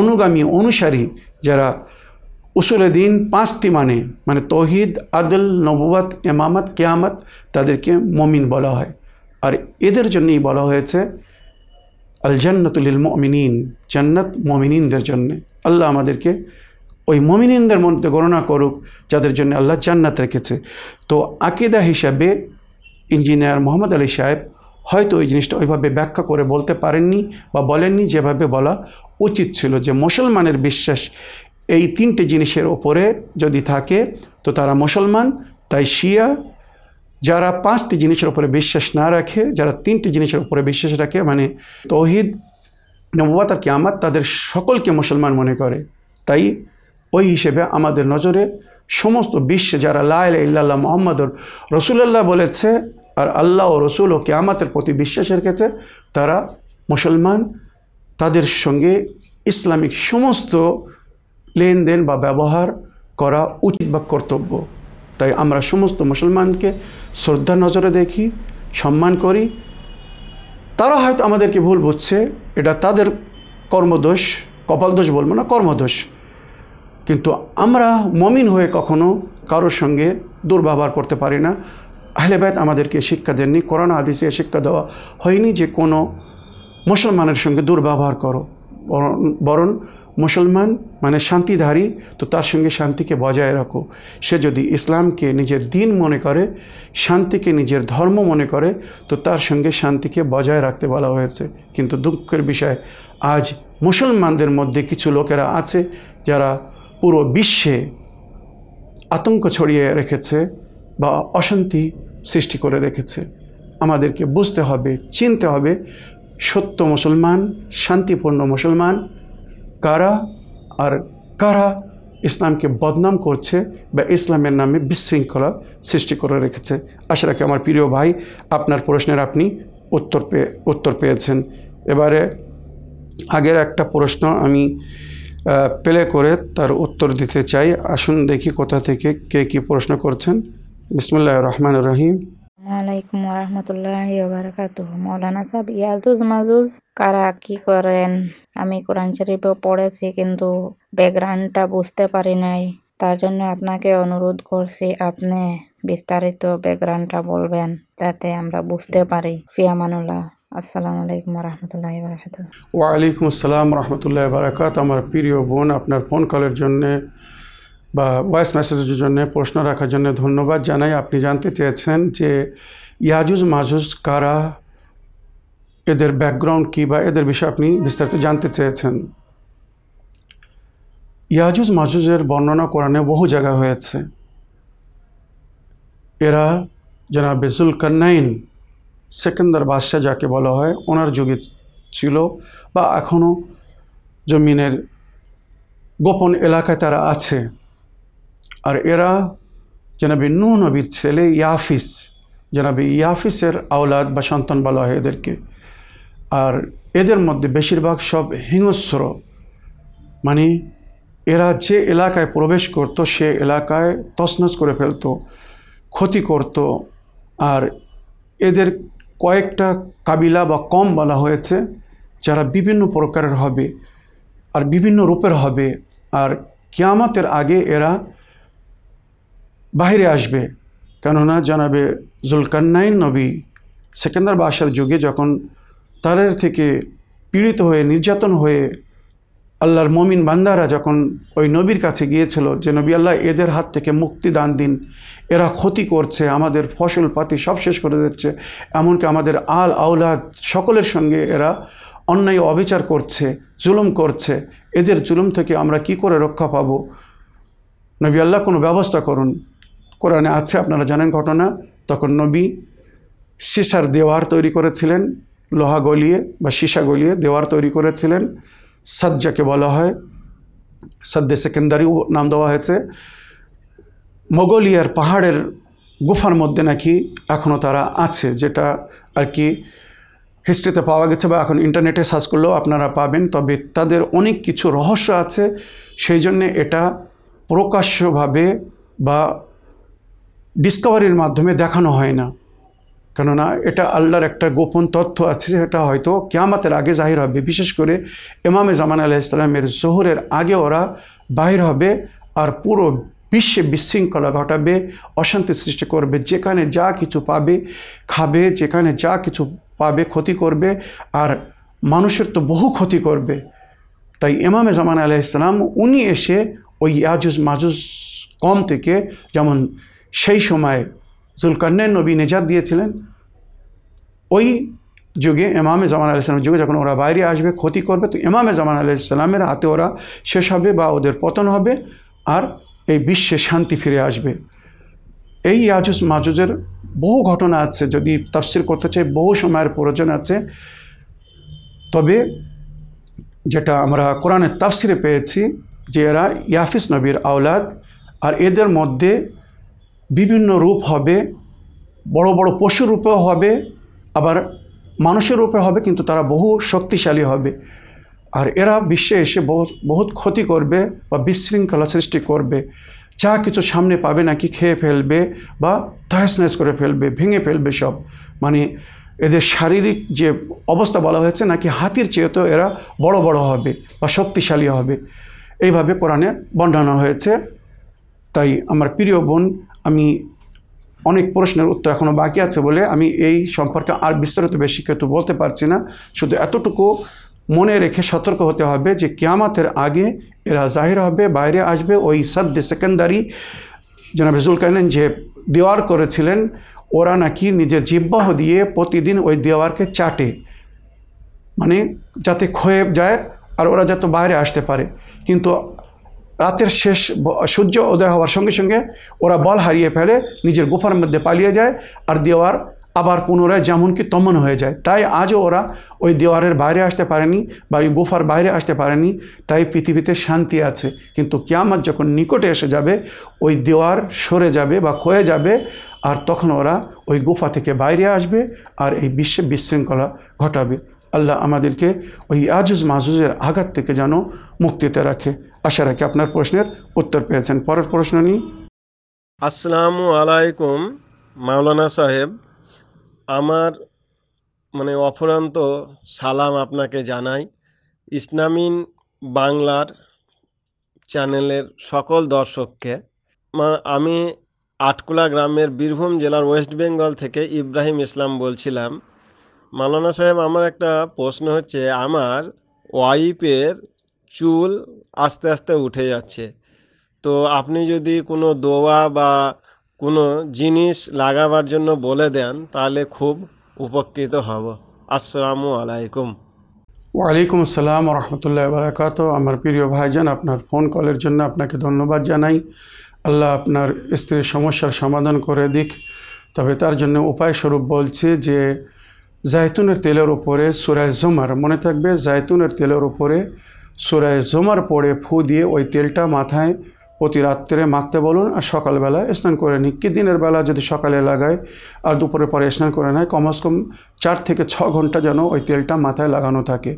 অনুগামী অনুসারী যারা উসুলে দিন পাঁচটি মানে মানে তহিদ, আদল নবুয়াত এমামত কেয়ামত তাদেরকে মমিন বলা হয়। আর এদের জন্যই বলা হয়েছে আল জান্নাতুলিল মমিনিন, জান্নাত মমিনিনদের জন্যে। আল্লাহ আমাদেরকে ওই মমিনিনদের মধ্যে গণনা করুক, যাদের জন্য আল্লাহ জান্নাত রেখেছে। তো আকিদা হিসাবে ইঞ্জিনিয়ার মোহাম্মদ আলী সাহেব হয়তো ওই জিনিসটা ওইভাবে ব্যাখ্যা করে বলতে পারেননি বা বলেননি, যেভাবে বলা উচিত ছিল যে মুসলমানের বিশ্বাস এই তিনটে জিনিসের ওপরে যদি থাকে, তো তারা মুসলমান, তাই শিয়া, যারা পাঁচটি জিনিসের উপরে বিশ্বাস না রাখে, যারা তিনটি জিনিসের উপরে বিশ্বাস রাখে মানে তৌহিদ নবাত আর তাদের সকলকে মুসলমান মনে করে। তাই ওই হিসেবে আমাদের নজরে সমস্ত বিশ্বে যারা লাহ ইল্লাল্লাহ মোহাম্মদর রসুলাল্লাহ বলেছে আর আল্লাহ ও রসুল ও কেয়ামাতের প্রতি বিশ্বাস রেখেছে তারা মুসলমান। তাদের সঙ্গে ইসলামিক সমস্ত লেনদেন বা ব্যবহার করা উচিত বা কর্তব্য। তাই আমরা সমস্ত মুসলমানকে শ্রদ্ধা নজরে দেখি, সম্মান করি। তারা হয়তো আমাদেরকে ভুল বুঝছে, এটা তাদের কর্মদোষ, কপালদোষ বলব না, কর্মদোষ। কিন্তু আমরা মমিন হয়ে কখনো কারোর সঙ্গে দুর্ব্যবহার করতে পারি না। আহলেবায়ত আমাদেরকে শিক্ষা দেননি। করোনা আদিসে শিক্ষা দেওয়া হয়নি যে কোনো মুসলমানের সঙ্গে দুর্ব্যবহার করো। বরং মুসলমান মানে শান্তিধারী, তো তার সঙ্গে শান্তিকে বজায় রাখো। সে যদি ইসলামকে নিজের দিন মনে করে, শান্তিকে নিজের ধর্ম মনে করে, তো তার সঙ্গে শান্তিকে বজায় রাখতে বলা হয়েছে। কিন্তু দুঃখের বিষয়, আজ মুসলমানদের মধ্যে কিছু লোকেরা আছে যারা পুরো বিশ্বে আতঙ্ক ছড়িয়ে রেখেছে বা অশান্তি সৃষ্টি করে রেখেছে। আমাদেরকে বুঝতে হবে, চিনতে হবে সত্য মুসলমান, শান্তিপূর্ণ মুসলমান কারা আর কারা ইসলামকে বদনাম করছে বা ইসলামের নামে বিশৃঙ্খলা সৃষ্টি করে রেখেছে। আশা রাখি আমার প্রিয় ভাই, আপনার প্রশ্নের আপনি উত্তর পেয়ে, উত্তর পেয়েছেন। এবারে আগের একটা প্রশ্ন আমি প্লে করে তার উত্তর দিতে চাই। আসুন দেখি কোথা থেকে কে কি প্রশ্ন করছেন। বিসমুল্লাহ রহমান রহিম। আলাইকুম রহমতুল্লাহ বারাকাতুহ মৌলানা সাহেব, ইয়াজুজ মাজুজ কারা কি করেন? আমি কোরআন শরীফে পড়েছি কিন্তু ব্যাকগ্রাউন্ডটা বুঝতে পারি নাই। তার জন্য আপনাকে অনুরোধ করছি, আপনি বিস্তারিত ব্যাকগ্রাউন্ডটা বলবেন, যাতে আমরা বুঝতে পারি। ফিয়ামানুল্লাহ। আসসালামু আলাইকুম রহমতুল্লাহ বারকাত ওয়ালাইকুম আসসালাম রহমতুল্লাহ বারাকাত আমার প্রিয় বোন, আপনার ফোন কলের জন্যে বা ভয়েস মেসেজের জন্য প্রশ্ন রাখার জন্য ধন্যবাদ জানাই। আপনি জানতে চেয়েছেন যে ইয়াজুজ মাজুজ কারা, এদের ব্যাকগ্রাউন্ড কী বা এদের বিষয়ে আপনি বিস্তারিত জানতে চেয়েছেন। ইয়াজুজ মাজুজের বর্ণনা কোরআনে বহু জায়গায় হয়েছে। এরা যারা বেসুল কান্নাইন সেকেন্দার বাদশাহ যাকে বলা হয়, ওনার যুগে ছিল বা এখনও জমিনের গোপন এলাকায় তারা আছে। আর এরা জনাবি নূ নবীর ছেলে ইয়াফিস। জনাবি ইয়াফিসের আওলাদ বা সন্তান বলা হয় এদেরকে। আর এদের মধ্যে বেশিরভাগ সব হিংস্র। মানে এরা যে এলাকায় প্রবেশ করত, সে এলাকায় তছনছ করে ফেলতো, ক্ষতি করত। আর এদের কয়েকটা কাবিলা বা কম বলা হয়েছে, যারা বিভিন্ন প্রকারের হবে আর বিভিন্ন রূপের হবে। আর কিয়ামাতের আগে এরা বাহিরে আসবে। কেননা জানাবে জুলকান্নাইন নবী সেকেন্দার বাসার যুগে যখন তাদের থেকে পীড়িত হয়ে নির্যাতন হয়ে আল্লাহর মমিন বান্দারা যখন ওই নবীর কাছে গিয়েছিল যে, নবী আল্লাহ, এদের হাত থেকে মুক্তি দান দিন। এরা ক্ষতি করছে, আমাদের ফসল পাতি সব শেষ করে দিচ্ছে। এমনকি আমাদের আল আওলাদ সকলের সঙ্গে এরা অন্যায় অবিচার করছে, জুলুম করছে। এদের জুলুম থেকে আমরা কি করে রক্ষা পাবো? নবী আল্লাহ, কোনো ব্যবস্থা করুন। কোরআনে আছে, আপনারা জানেন ঘটনা। তখন নবী সিসার দেওয়ার তৈরি করেছিলেন, লোহা গলিয়ে বা সীসা গলিয়ে দেওয়ার তৈরি করেছিলেন। সাজ্জাকে বলা হয়। সাদ্দে সেকেন্দারি নাম দেওয়া হয়েছে। মোগলিয়ার পাহাড়ের গুফার মধ্যে নাকি এখনও তারা আছে, যেটা আর কি হিস্ট্রিতে পাওয়া গেছে বা এখন ইন্টারনেটে সার্চ করলেও আপনারা পাবেন। তবে তাদের অনেক কিছু রহস্য আছে। সেই জন্যে এটা প্রকাশ্যভাবে বা ডিসকভারির মাধ্যমে দেখানো হয় না। কেননা এটা আল্লাহর একটা গোপন তথ্য আছে যেটা হয়তো কেয়ামাতের আগে জাহির হবে। বিশেষ করে এমামে জামান আলাহ ইসলামের জোহরের আগে ওরা বাহির হবে আর পুরো বিশ্বে বিশৃঙ্খলা ঘটাবে, অশান্তি সৃষ্টি করবে। যেখানে যা কিছু পাবে, খাবে, যেখানে যা কিছু পাবে ক্ষতি করবে আর মানুষের তো বহু ক্ষতি করবে। তাই এমামে জামান আলাহ ইসলাম উনি এসে ওই ইয়াজুজ মাজুজ কম থেকে, যেমন সেই সময় জুলকান্নের নবী নেজাত দিয়েছিলেন। ওই যুগে এমামে জামান ইসলামের যুগে যখন ওরা বাইরে আসবে, ক্ষতি করবে, তো ইমামে জামান ইসলামের হাতে ওরা শেষ হবে বা ওদের পতন হবে আর এই বিশ্বে শান্তি ফিরে আসবে। এই ইয়াজুজ মাজুজের বহু ঘটনা আছে, যদি তাফসির করতে চাই, বহু সময়ের প্রয়োজন আছে। তবে যেটা আমরা কোরআনের তাফসিরে পেয়েছি যে এরা ইয়াফিস নবীর আওলাদ আর এদের মধ্যে বিভিন্ন রূপ হবে, বড় বড় পশু রূপেও হবে, আবার মানুষের রূপে হবে, কিন্তু তারা বহু শক্তিশালী হবে। আর এরা বিশ্বে এসে বহুত বহুত ক্ষতি করবে বা বিশৃঙ্খলা সৃষ্টি করবে। যা কিছু সামনে পাবে নাকি খেয়ে ফেলবে বা তহসনহস করে ফেলবে, ভেঙে ফেলবে সব। মানে এদের শারীরিক যে অবস্থা বলা হয়েছে নাকি হাতির চেয়েতেও এরা বড় বড় হবে বা শক্তিশালী হবে। এইভাবে কোরআনে বর্ণনা হয়েছে। তাই আমার প্রিয় বোন আমি অনেক প্রশ্নের উত্তর এখনও বাকি আছে বলে আমি এই সম্পর্কে আর বিস্তারিত বেশি কিছু বলতে পারছি না। শুধু এতটুকু মনে রেখে সতর্ক হতে হবে যে কিয়ামাতের আগে এরা জাহির হবে, বাইরে আসবে। ওই সাদ্দে সেকেন্দারি জনাব কানেন যে দেওয়ার করেছিলেন, ওরা নাকি নিজের জিব্বাহ দিয়ে প্রতিদিন ওই দেওয়ারকে চাটে। মানে যাতে ক্ষয়ে যায় আর ওরা যাতে বাইরে আসতে পারে। কিন্তু রাতের শেষ সূর্য উদয় হওয়ার সঙ্গে সঙ্গে ওরা বল হারিয়ে ফেলে, নিজের গুফার মধ্যে পালিয়ে যায় আর দেওয়ার আবার পুনরায় যেমন কি তমন হয়ে যায়। তাই আজও ওরা ওই দেওয়ারের বাইরে আসতে পারেনি বা ওই গুফার বাইরে আসতে পারেনি, তাই পৃথিবীতে শান্তি আছে। কিন্তু কিয়ামত যখন নিকটে এসে যাবে, ওই দেওয়ার সরে যাবে বা ক্ষয়ে যাবে, আর তখন ওরা ওই গুফা থেকে বাইরে আসবে আর এই বিশ্বে বিশৃঙ্খলা ঘটাবে। আল্লাহ আমাদেরকে ওই আজুজ মাজুজের আঘাত থেকে যেন মুক্তিতে রাখে। আশা রাখি আপনার প্রশ্নের উত্তর পেয়েছেন। পরের প্রশ্ন নিই। আসসালামু আলাইকুম, মাওলানা সাহেব। আমার মানে অফুরন্ত সালাম আপনাকে জানাই। ইসলামিন বাংলার চ্যানেলের সকল দর্শককে আমি আটকুলা গ্রামের বীরভূম জেলার ওয়েস্ট বেঙ্গল থেকে ইব্রাহিম ইসলাম বলছিলাম। মালানা সাহেব, আমার একটা প্রশ্ন হচ্ছে, আমার ওয়াইফের চুল আস্তে আস্তে উঠে যাচ্ছে। তো আপনি যদি কোনো দোয়া বা কোনো জিনিস লাগাবার জন্য বলে দেন, তাহলে খুব উপকৃত হব। আসসালামু আলাইকুম। ওয়ালাইকুম আসসালাম রহমতুল্লাহ বারাকাত আমার প্রিয় ভাইজান, আপনার ফোন কলের জন্য আপনাকে ধন্যবাদ জানাই। আল্লাহ আপনার স্ত্রীর সমস্যার সমাধান করে দিক। তবে তার জন্য উপায় স্বরূপ বলছে যে জায়তুনের তেলের উপরে সুরায় জোমার, মনে থাকবে জায়তুনের তেলের উপরে সুরায় জোমার পড়ে ফু দিয়ে ওই তেলটা মাথায় প্রতি রাত্রে মাখতে বলুন আর সকালবেলা স্নান করে নিই কি দিনের বেলা যদি সকালে লাগায় আর দুপুরের পরে স্নান করে নেয় কমস কম চার থেকে ছ ঘণ্টা যেন ওই তেলটা মাথায় লাগানো থাকে।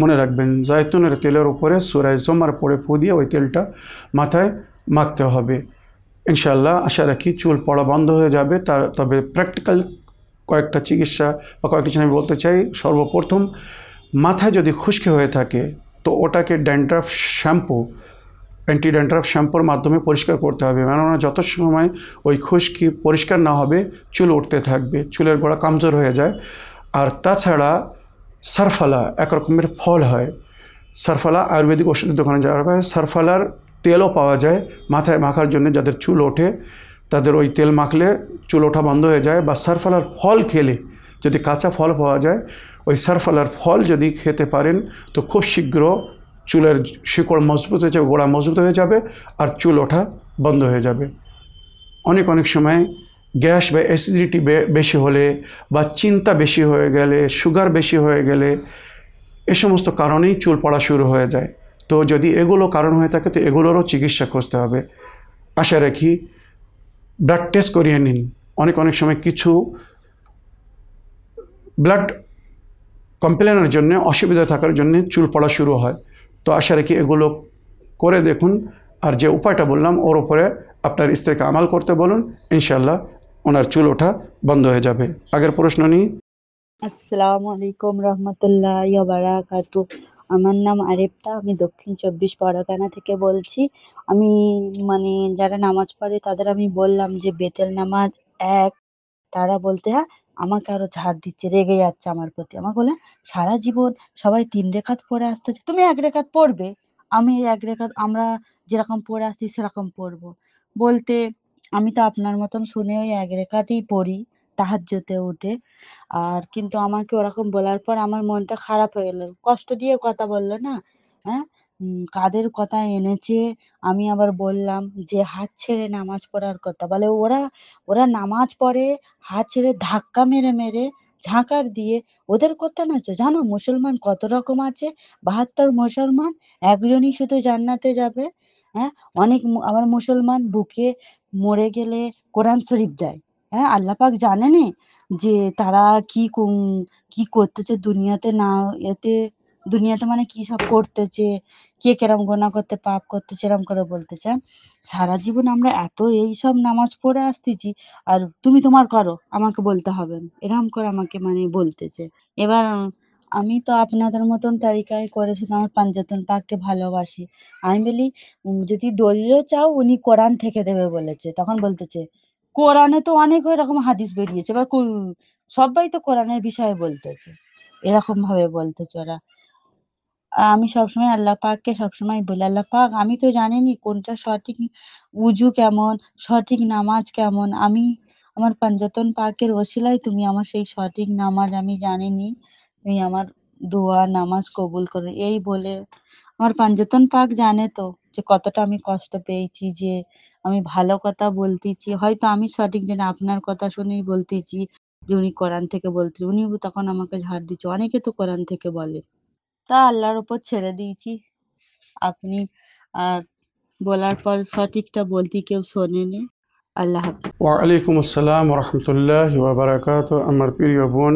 মনে রাখবেন জায়তুনের তেলের উপরে সুরায় জমার পরে ফু দিয়ে ওই তেলটা মাথায় মাখতে হবে। ইনশাল্লাহ আশা রাখি চুল পড়া বন্ধ হয়ে যাবে, তার তবে প্র্যাকটিক্যাল কয়েকটা চিকিৎসা বা কয়েকটা আমি বলতে চাই। সর্বপ্রথম, মাথায় যদি খুশকি হয়ে থাকে, তো ওটাকে ড্যান্ড্রাফ শ্যাম্পু অ্যান্টি ড্যান্ড্রাফ শ্যাম্পুর মাধ্যমে পরিষ্কার করতে হবে। কেননা যত সময় ওই খুশকি পরিষ্কার না হবে, চুল উঠতে থাকবে, চুলের গোড়া কামজোর হয়ে যায়। আর তাছাড়া সারফালা একরকমের ফল হয়। সারফালা আয়ুর্বেদিক ওষুধের দোকানে যাওয়া হয় সারফালার তেলও পাওয়া যায় মাথায় মাখার জন্য যাদের চুল ওঠে, তাদের ওই তেল মাখলে চুল ওঠা বন্ধ হয়ে যায় বা সারফালার ফল খেলে যদি কাঁচা ফল পাওয়া যায়, ওই সারফালার ফল যদি খেতে পারেন, তো খুব শীঘ্র চুলের শিকড় মজবুত হয়ে যাবে, গোড়া মজবুত হয়ে যাবে আর চুল ওঠা বন্ধ হয়ে যাবে। অনেক অনেক সময় গ্যাস বা অ্যাসিডিটি বেশি হলে বা চিন্তা বেশি হয়ে গেলে, সুগার বেশি হয়ে গেলে এ সমস্ত কারণেই চুল পড়া শুরু হয়ে যায়। তো যদি এগুলো কারণ হয়ে থাকে, তো এগুলোরও চিকিৎসা খুঁজতে হবে। আশা রাখি ব্লাড টেস্ট করিয়ে নিন। অনেক অনেক সময় কিছু ব্লাড কমপ্লেনের জন্য, অসুবিধা থাকার জন্য চুল পড়া শুরু হয়। তো আশা রাখি এগুলো করে দেখুন। আর যে উপায়টা বললাম, ওর উপরে আপনার স্ত্রীকে আমাল করতে বলুন। ইনশাল্লাহ ওনার চুল ওঠা বন্ধ হয়ে যাবে। আগের প্রশ্ন নিই। আসসালামু আলাইকুম রহমতুল্লাহ বারাকাতু আমার নাম আরেফতা, আমি দক্ষিণ চব্বিশ পরগনা থেকে বলছি। আমি মানে যারা নামাজ পড়ে তাদের আমি বললাম যে বেতেল নামাজ এক, তারা বলতে হ্যাঁ আমাকে আরও ঝাড় দিচ্ছে, রেগে যাচ্ছে আমার প্রতি। আমাকে বলে, সারা জীবন সবাই তিন রেখাত পড়ে আসতেছে তুমি এক রেখাত পড়বে? আমি এক রেখাত, আমরা যেরকম পড়ে আসছি, সেরকম পড়ব। বলতে, আমি তো আপনার মতন শুনে ওই এক রেখাতেই পড়ি তাহাজ্জুদে উঠে। আর কিন্তু আমাকে ওরকম বলার পর আমার মনটা খারাপ হয়ে গেল। কষ্ট দিয়ে কথা বলল না হ্যাঁ? কাদের কথা এনেছে? আমি আবার বললাম যে, হাত ছেড়ে নামাজ পড়ার কথা। বলে ওরা ওরা নামাজ পড়ে, হাত ছেড়ে ধাক্কা মেরে মেরে ঝাঁকার দিয়ে ওদের কথা না জানো, মুসলমান কত রকম আছে? বাহাত্তর মুসলমান, একজনই শুধু জান্নাতে যাবে হ্যাঁ? অনেক আবার মুসলমান বুকে মরে গেলে কোরআন শরীফ দেয় হ্যাঁ? আল্লাহ পাক জানেনে যে তারা কি কি করতেছে দুনিয়াতে না, এতে দুনিয়াতে মানে কি সব করতেছে, কে কেরম গোনা করতে, পাপ করতেছে এরম করে বলতেছে সারা জীবন আমরা এত এই সব নামাজ পড়ে আসতেছি, আর তুমি তোমার করো, আমাকে বলতে হবে। না এরকম করে আমাকে মানে বলতেছে। এবার আমি তো আপনাদের মতন তালিকায় করেছি আমার পাঞ্জাতন পাককে ভালোবাসি। আমি বলি যদি দলিলও চাও, উনি কোরআন থেকে দেবে বলেছে। তখন বলতেছে, কোরআনে তো অনেক ওইরকম হাদিস বেরিয়েছে। এবার সবাই তো কোরআনের বিষয়ে বলতেছে। এরকম ভাবে বলতেছে ওরা। আমি সবসময় আল্লাহ পাককে সবসময় বলি, আল্লাহ পাক, আমি তো জানিনি কোনটা সঠিক উজু কেমন, সঠিক নামাজ কেমন। আমি আমার পাঞ্জাতন পাকের ওসিলায় তুমি আমার সেই সঠিক নামাজ আমি জানিনি। তুমি আমার দোয়া, নামাজ কবুল করে। এই বলে আমার পাঞ্জাতন পাক জানে তো যে কতটা আমি কষ্ট পেয়েছি, যে আমি ভালো কথা বলতেছি। হয়তো আমি সঠিক জানি আপনার কথা শুনেই বলতেছি যে উনি কোরআন থেকে বলতে উনি তখন আমাকে ঝাড় দিচ্ছে। অনেকে তো কোরআন থেকে বলে। তা আল্লাহর ওপর ছেড়ে দিয়েছি। আপনি আর বলার পর সঠিকটা বলতে কেউ শোনেনি। আল্লাহ ওয়ালাইকুম আসসালাম রহমতুল্লাহ ওবরাকাত আমার প্রিয় বোন,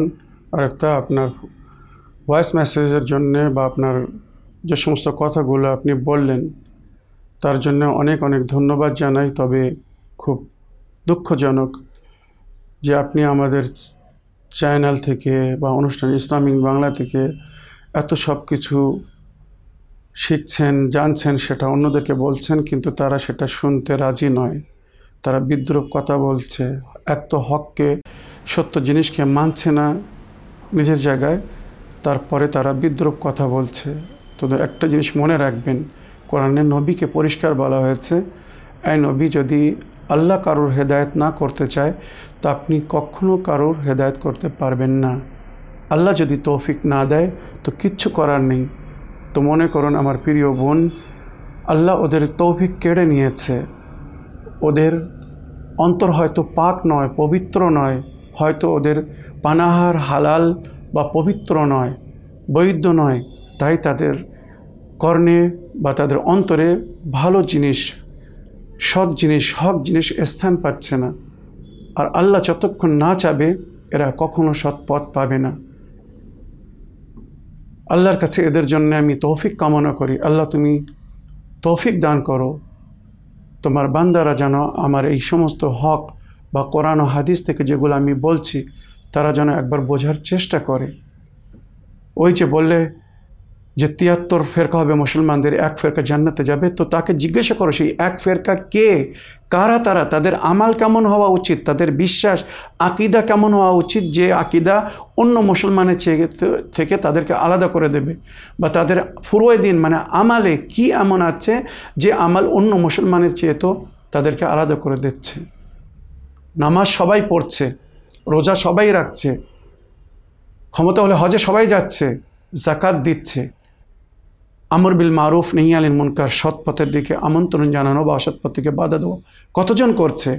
আরেকটা আপনার ভয়েস মেসেজের জন্যে বা আপনার যে সমস্ত কথাগুলো আপনি বললেন, তার জন্য অনেক অনেক ধন্যবাদ জানাই। তবে খুব দুঃখজনক যে আপনি আমাদের চ্যানেল থেকে বা অনুষ্ঠান ইসলামিক বাংলা থেকে এত সব কিছু শিখছেন, জানছেন, সেটা অন্যদেরকে বলছেন, কিন্তু তারা সেটা শুনতে রাজি নয়। তারা বিদ্রুপ কথা বলছে। এত হককে, সত্য জিনিসকে মানছে না নিজের জায়গায়, তারপরে তারা বিদ্রুপ কথা বলছে। তো একটা জিনিস মনে রাখবেন, কোরআনে নবীকে পরিষ্কার বলা হয়েছে, এই নবী, যদি আল্লাহ কারোর হেদায়েত না করতে চায়, তা আপনি কখনো কারোর হেদায়ত করতে পারবেন না। আল্লাহ যদি তৌফিক না দেয়, তো কিচ্ছু করার নেই। তো মনে করুন আমার প্রিয় বোন, আল্লাহ ওদের তৌফিক কেড়ে নিয়েছে। ওদের অন্তর হয়তো পাক নয়, পবিত্র নয়, হয়তো ওদের পানাহার হালাল বা পবিত্র নয়, বৈধ নয়, তাই তাদের কর্ণে বা তাদের অন্তরে ভালো জিনিস, সৎ জিনিস, হক জিনিস স্থান পাচ্ছে না। আর আল্লাহ যতক্ষণ না চাবে, এরা কখনো সৎ পথ পাবে না। আল্লাহর কাছে এদের জন্য আমি তৌফিক কামনা করি। আল্লাহ, তুমি তৌফিক দান করো। তোমার বান্দারা যেন আমার এই সমস্ত হক বা কোরআন ও হাদিস থেকে যেগুলো আমি বলছি, তারা যেন একবার বোঝার চেষ্টা করে। ওই যে বললে যে তিয়াত্তর ফেরকা হবে মুসলমানদের, এক ফেরকা জান্নাতে যাবে। তো তাকে জিজ্ঞাসা করো সেই এক ফেরকা কে? কারা তারা? তাদের আমাল কেমন হওয়া উচিত? তাদের বিশ্বাস, আকিদা কেমন হওয়া উচিত যে আকিদা অন্য মুসলমানের থেকে তাদেরকে আলাদা করে দেবে? বা তাদের ফুরোয় দিন মানে আমালে কি এমন আছে যে আমাল অন্য মুসলমানের চেয়ে তো তাদেরকে আলাদা করে দিচ্ছে? নামাজ সবাই পড়ছে, রোজা সবাই রাখছে, ক্ষমতা হলে হজে সবাই যাচ্ছে জাকাত দিচ্ছে। আমর বিল মারুফ নেই আলীন মুনকার, সৎ পথের দিকে আমন্ত্রণ জানানো বা অসৎ পথ থেকে বাধা দেওয়া। কতজন করছে?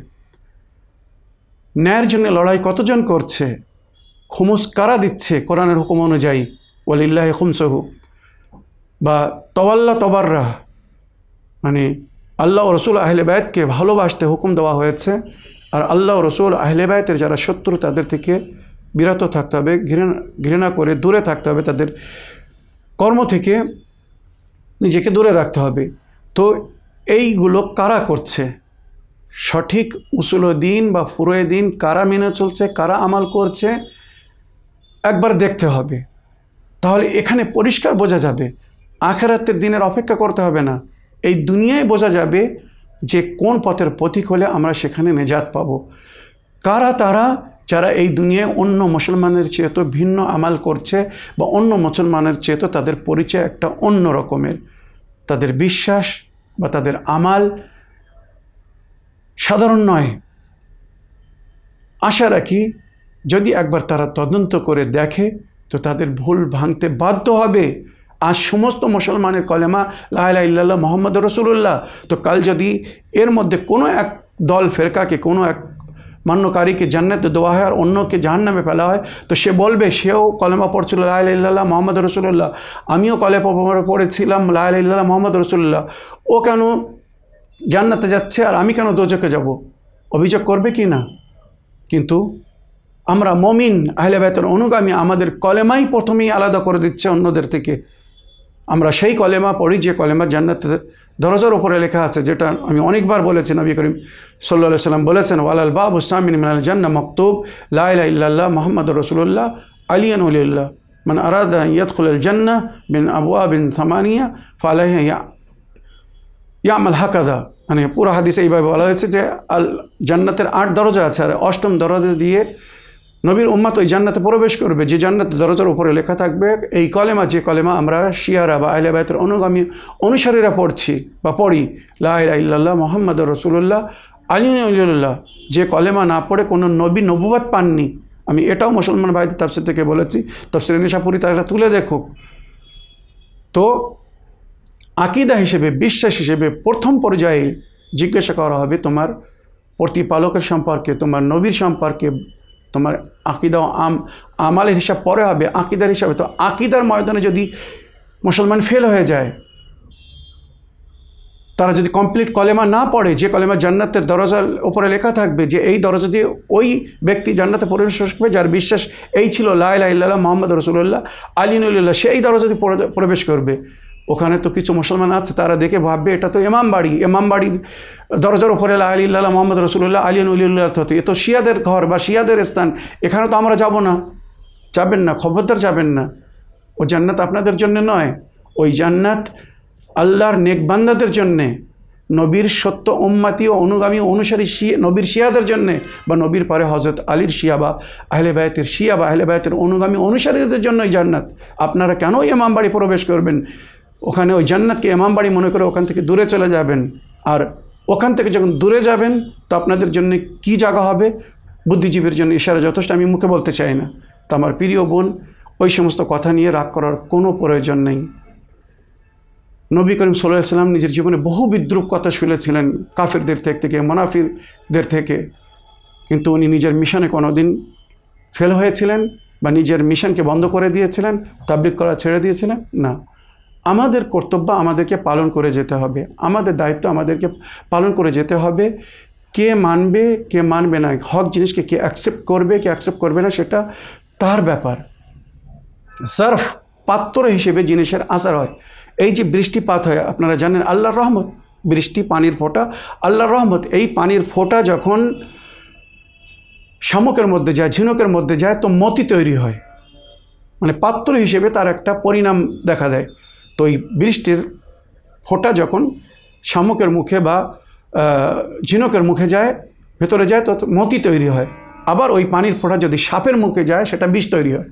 ন্যায়ের জন্য লড়াই কতজন করছে? খুমুস কারা দিচ্ছে কোরআনের হুকুম অনুযায়ী? ওয়ালিল্লাহ খুমসহু। বা তওয়াল্লা তবাররা মানে আল্লাহ রসুল আহলে বায়তকে ভালোবাসতে হুকুম দেওয়া হয়েছে। আর আল্লাহ রসুল আহলে বায়তের যারা শত্রু, তাদের থেকে বিরত থাকতে হবে, ঘৃণা ঘৃণা করে দূরে থাকতে হবে তাদের কর্ম থেকে। নিজেকে দূরে রাখতে হবে। তো এইগুলো কারা করছে? সঠিক উসুল দিন বা ফুরোয় দিন কারা মেনে চলছে, কারা আমাল করছে, একবার দেখতে হবে। তাহলে এখানে পরিষ্কার বোঝা যাবে, আখেরাতের দিনের অপেক্ষা করতে হবে না। এই দুনিয়ায় বোঝা যাবে যে কোন পথের পথিক হলে আমরা সেখানে নেজাত পাব। কারা তারা যারা এই দুনিয়ায় অন্য মুসলমানের চেয়ে তো ভিন্ন আমাল করছে বা অন্য মুসলমানের চেয়ে তো তাদের পরিচয় একটা অন্য রকমের। তাদের বিশ্বাস বা তাদের আমাল সাধারণ নয়। আশা রাখি, যদি একবার তারা তদন্ত করে দেখে, তো তাদের ভুল ভাঙতে বাধ্য হবে। আজ সমস্ত মুসলমানের কলেমা ইল্লাল্লাহ মোহাম্মদ রসুল্লাহ তো কাল যদি এর মধ্যে কোনো এক দল, ফেরকাকে কোনো এক মান্যকারীকে জান্নাতে দেওয়া হয় আর অন্যকে জাহান্নামে ফেলা হয়। তো সে বলবে, সেও কলেমা পড়ছিল লাইলা ইল্লাল্লাহ মোহাম্মদ রসুল্লাহ আমিও কলেমা পড়েছিলাম লাইলা ইল্লাল্লাহ মোহাম্মদ রসুল্লাহ ও কেন জান্নাতে যাচ্ছে আর আমি কেন দোজকে যাব? অভিযোগ করবে কি না? কিন্তু আমরা মমিন আহলে বেতন অনুগামী আমাদের কলেমাই প্রথমেই আলাদা করে দিচ্ছে অন্যদের থেকে। আমরা সেই কলেমা পড়ি যে কলেমা জান্নাতে দরজার ওপরে লেখা আছে, যেটা আমি অনেকবার বলেছি নবী করিম সাল্লা সাল্লাম বলেছেন, ওয়ালাল বাব উসামিন মিনাল জান্না মকতুব লাইলা ইল্লাল্লাহ মোহাম্মদ রসুল্লাহ আলিয়ান উলিল্লাহ মানে আরাদা ইয়াদখুল জান্না বিন আবুয়া বিন থামানিয়া ফালাহ ইয়ামাল হাকাদা মানে পুরো হাদিসে এইভাবে বলা হয়েছে যে আল জান্নাতের আট দরজা আছে, আর অষ্টম দরজা দিয়ে নবীর উম্মাত ওই জান্নাতে প্রবেশ করবে, যে জান্নাতের দরজার উপরে লেখা থাকবে, এই কলেমা, যে কলেমা আমরা শিয়ারা বা আহলে বায়তের অনুগামী অনুসারীরা পড়ছি বা পড়ি লাহ মোহাম্মদ রসুল্লাহ আলী আলিউল্লাহ যে কলেমা না পড়ে কোনো নবী নবুবাদ পাননি। আমি এটাও মুসলমান ভাইদের তাফসির থেকে বলেছি, তাফসির নিশাপুরি তারা তুলে দেখুক। তো আকিদা হিসেবে, বিশ্বাস হিসেবে প্রথম পর্যায়ে জিজ্ঞাসা করা হবে তোমার প্রতিপালকের সম্পর্কে, তোমার নবীর সম্পর্কে তোমার আকিদা আম আমালের হিসাব পরে হবে, আকিদার হিসাবে। তো আকিদার ময়দানে যদি মুসলমান ফেল হয়ে যায়, তারা যদি কমপ্লিট কলেমা না পড়ে, যে কলেমা জান্নাতের দরজার ওপরে লেখা থাকবে, যে এই দরজা দিয়ে ওই ব্যক্তি জান্নাতে প্রবেশ করবে যার বিশ্বাস এই ছিল লাইলা ইল্লাহ মোহাম্মদ রসুল্লাহ আলিনুল্লাহ সেই দরজা দিয়ে প্রবেশ করবে। ওখানে তো কিছু মুসলমান আছে, তারা দেখে ভাববে, এটা তো এমাম বাড়ি বাড়ির দরজার উপরে আলী ইল্লাহ মোহাম্মদ রসুল্লাহ আলিয়ান উলিউল্লাহ এ তো শিয়াদের ঘর বা শিয়াদের স্থান, এখানে তো আমরা যাব না। যাবেন না, খবরদার যাবেন না। ও জান্নাত আপনাদের জন্য নয়, ওই জান্নাত আল্লাহর নেকবান্দাদের জন্যে, নবীর সত্য উম্মাতি ও অনুগামী অনুসারী শিয়া নবীর শিয়াদের জন্যে বা নবীর পরে হজরত আলীর শিয়া বা আহলে বায়তের শিয়া বা আহলে অনুগামী অনুসারীদের জন্যই জান্নাত। আপনারা কেন ওই ইমামবাড়ি প্রবেশ করবেন? ওখানে ওই জান্নাতকে ইমামবাড়ি মনে করে ওখান থেকে দূরে চলে যাবেন। আর ওখান থেকে যখন দূরে যাবেন, তো আপনাদের জন্য কি জায়গা হবে? বুদ্ধিজীবীর জন্য ইশারা যথেষ্ট, আমি মুখে বলতে চাই না। তো আমার প্রিয় বোন, ওই সমস্ত কথা নিয়ে রাগ করার কোনো প্রয়োজন নেই। নবী করিম সাল্লাহ নিজের জীবনে বহু বিদ্রুপ কথা শুনেছিলেন কাফিরদের থেকে থেকে মোনাফিরদের থেকে। কিন্তু উনি নিজের মিশনে কোনোদিন ফেল হয়েছিলেন বা নিজের মিশনকে বন্ধ করে দিয়েছিলেন তাবলিক করা ছেড়ে দিয়েছিলেন? না। আমাদের কর্তব্য আমাদেরকে পালন করে যেতে হবে। আমাদের দায়িত্ব আমাদেরকে পালন করে যেতে হবে। কে মানবে কে মানবে না, হক জিনিসকে কে অ্যাকসেপ্ট করবে, কে অ্যাকসেপ্ট করবে না সেটা তার ব্যাপার। সার্ফ পাত্র হিসেবে জিনিসের আসার হয়। এই যে বৃষ্টিপাত হয়, আপনারা জানেন আল্লাহর রহমত। বৃষ্টি পানির ফোঁটা। আল্লাহর রহমত, এই পানির ফোঁটা যখন শামুকের মধ্যে যায়, ঝিনুকের মধ্যে যায়, তো মতি তৈরি হয়। মানে পাত্র হিসেবে তার একটা পরিণাম দেখা দেয়। তো এই বৃষ্টির ফোঁটা যখন শামুকের মুখে বা ঝিনুকের মুখে যায়, ভেতরে যায়, তো মতি তৈরি হয়। আবার ওই পানির ফোঁটা যদি সাপের মুখে যায়, সেটা বিষ তৈরি হয়।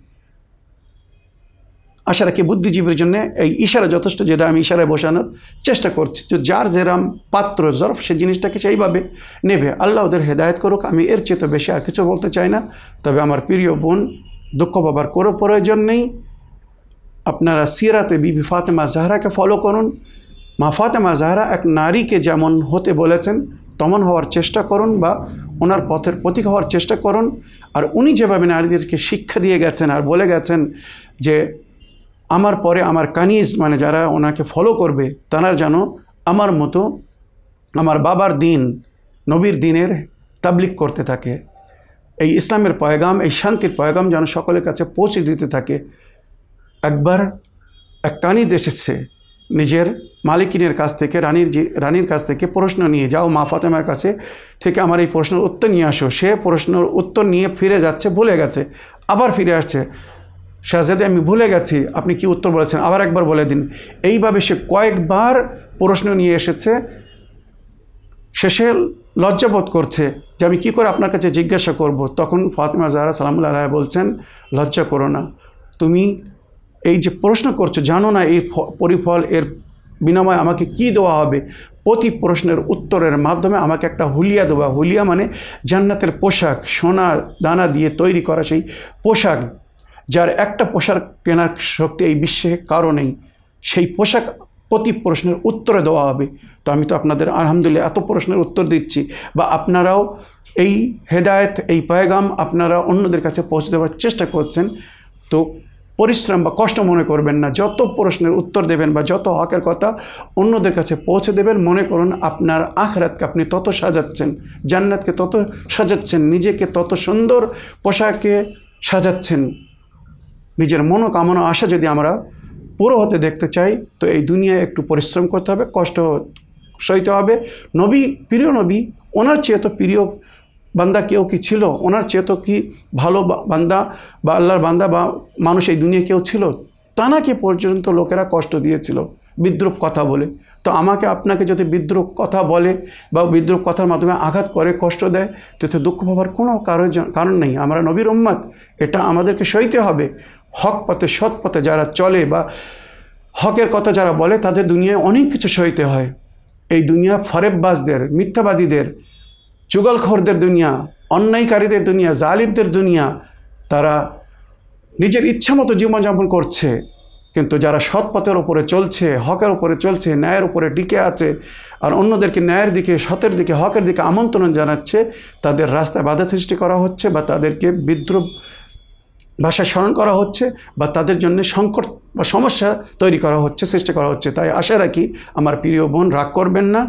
আশা রাখি বুদ্ধিজীবীর জন্য এই ইশারা যথেষ্ট, যেটা আমি ইশারায় বসানোর চেষ্টা করছি। তো যার যেরাম পাত্র, জরফ, সে জিনিসটাকে সেইভাবে নেবে। আল্লাহ ওদের হেদায়ত করুক, আমি এর চেয়ে তো বেশি আর কিছু বলতে চাই না। তবে আমার প্রিয় বোন, দুঃখ পাবার কোনো প্রয়োজন নেই। আপনারা সিরাতে বিবি ফাতেমা জাহরাকে ফলো করুন মা ফাতেমা জাহরা এক নারীকে যেমন হতে বলেছেন তেমন হওয়ার চেষ্টা করুন বা ওনার পথের প্রতীক হওয়ার চেষ্টা করুন আর উনি যেভাবে নারীদেরকে শিক্ষা দিয়ে গেছেন আর বলে গেছেন যে, আমার পরে আমার কানিজ মানে যারা ওনাকে ফলো করবে, তারা যেন আমার মতো আমার বাবার দিন, নবীর দিনের তাবলিক করতে থাকে। এই ইসলামের পয়গাম, এই শান্তির পয়গাম যেন সকলের কাছে পৌঁছে দিতে থাকে। একবার এক কানিজ এসেছে নিজের মালিকিনের কাছ থেকে, রানীর রানীর কাছ থেকে প্রশ্ন নিয়ে, যাও মা ফাতেমার কাছে থেকে আমার এই প্রশ্নের উত্তর নিয়ে আসো। সে প্রশ্নের উত্তর নিয়ে ফিরে যাচ্ছে, ভুলে গেছে, আবার ফিরে আসছে। শাহজাদে, আমি ভুলে গেছি, আপনি কি উত্তর বলেছেন? আবার একবার বলে দিন। এইভাবে সে কয়েকবার প্রশ্ন নিয়ে এসেছে। শেষে লজ্জাবোধ করছে যে আমি কী করে আপনার কাছে জিজ্ঞাসা করব? তখন ফাতেমা জাহরা সালামুল্লাহ বলছেন, লজ্জা করো না। তুমি এই যে প্রশ্ন করছ, জানো না এই পরিফল এর বিনিময়ে আমাকে কি দেওয়া হবে? প্রতি প্রশ্নের উত্তরের মাধ্যমে আমাকে একটা হুলিয়া দেওয়া। হুলিয়া মানে জান্নাতের পোশাক, সোনা, দানা দিয়ে তৈরি করা সেই পোশাক, যার একটা পোশাক কেনার শক্তি এই বিশ্বে কারও নেই। সেই পোশাক প্রতি প্রশ্নের উত্তরে দেওয়া হবে। তো আমি তো আপনাদের আলহামদুলিল্লাহ এত প্রশ্নের উত্তর দিচ্ছি। বা আপনারাও এই হেদায়েত, এই পয়গাম আপনারা অন্যদের কাছে পৌঁছে দেওয়ার চেষ্টা করছেন। তো পরিশ্রম বা কষ্ট মনে করবেন না। যত প্রশ্নের উত্তর দেবেন বা যত হকের কথা অন্যদের কাছে পৌঁছে দেবেন, মনে করুন আপনার আখরাতকে আপনি তত সাজাচ্ছেন, জান্নাতকে তত সাজাচ্ছেন, নিজেকে তত সুন্দর পোশাকে সাজাচ্ছেন। নিজের মনোকামনা, আশা যদি আমরা পুরো হতে দেখতে চাই, তো এই দুনিয়ায় একটু পরিশ্রম করতে হবে, কষ্ট সইতে হবে। নবী, প্রিয় নবী, ওনার চেয়ে তো প্রিয় বান্দা কেউ কি ছিল? ওনার চেয়ে তো কি ভালো বান্দা বা আল্লাহর বান্দা বা মানুষ এই দুনিয়ায় কেউ ছিল? তা তানাকে পর্যন্ত লোকেরা কষ্ট দিয়েছিল। বিদ্রুপ কথা বলে। তো আমাকে আপনাকে যদি বিদ্রুপ কথা বলে বা বিদ্রুপ কথার মাধ্যমে আঘাত করে, কষ্ট দেয়, তো তো দুঃখ পাবার কোনো কারণ কারণ নেই। আমরা নবীর উম্মাদ এটা আমাদেরকে সইতে হবে। হক পথে, সৎ পথে যারা চলে বা হকের কথা যারা বলে, তাদের দুনিয়ায় অনেক কিছু সইতে হয়। এই দুনিয়া ফরেববাজদের, মিথ্যাবাদীদের চুগলখোরদের দুনিয়া, অন্যায়কারীদের দুনিয়া, জালিমদের দুনিয়া, তারা নিজের ইচ্ছা মতো জীবনযাপন করছে, কিন্তু যারা সৎ পথের ওপরে চলছে, হকের ওপরে চলছে, ন্যায়ের উপরে টিকে আছে, আর অন্যদেরকে ন্যায়ের দিকে, সতের দিকে, হকের দিকে আমন্ত্রণ জানাচ্ছে, তাদের রাস্তায় বাধা সৃষ্টি করা হচ্ছে বা তাদেরকে বিদ্রুপ ভাষা স্মরণ করা হচ্ছে বা তাদের জন্য সংকট বা সমস্যা তৈরি করা হচ্ছে, সৃষ্টি করা হচ্ছে। তাই আশা রাখি, আমার প্রিয় বোন, রাগ করবেন না।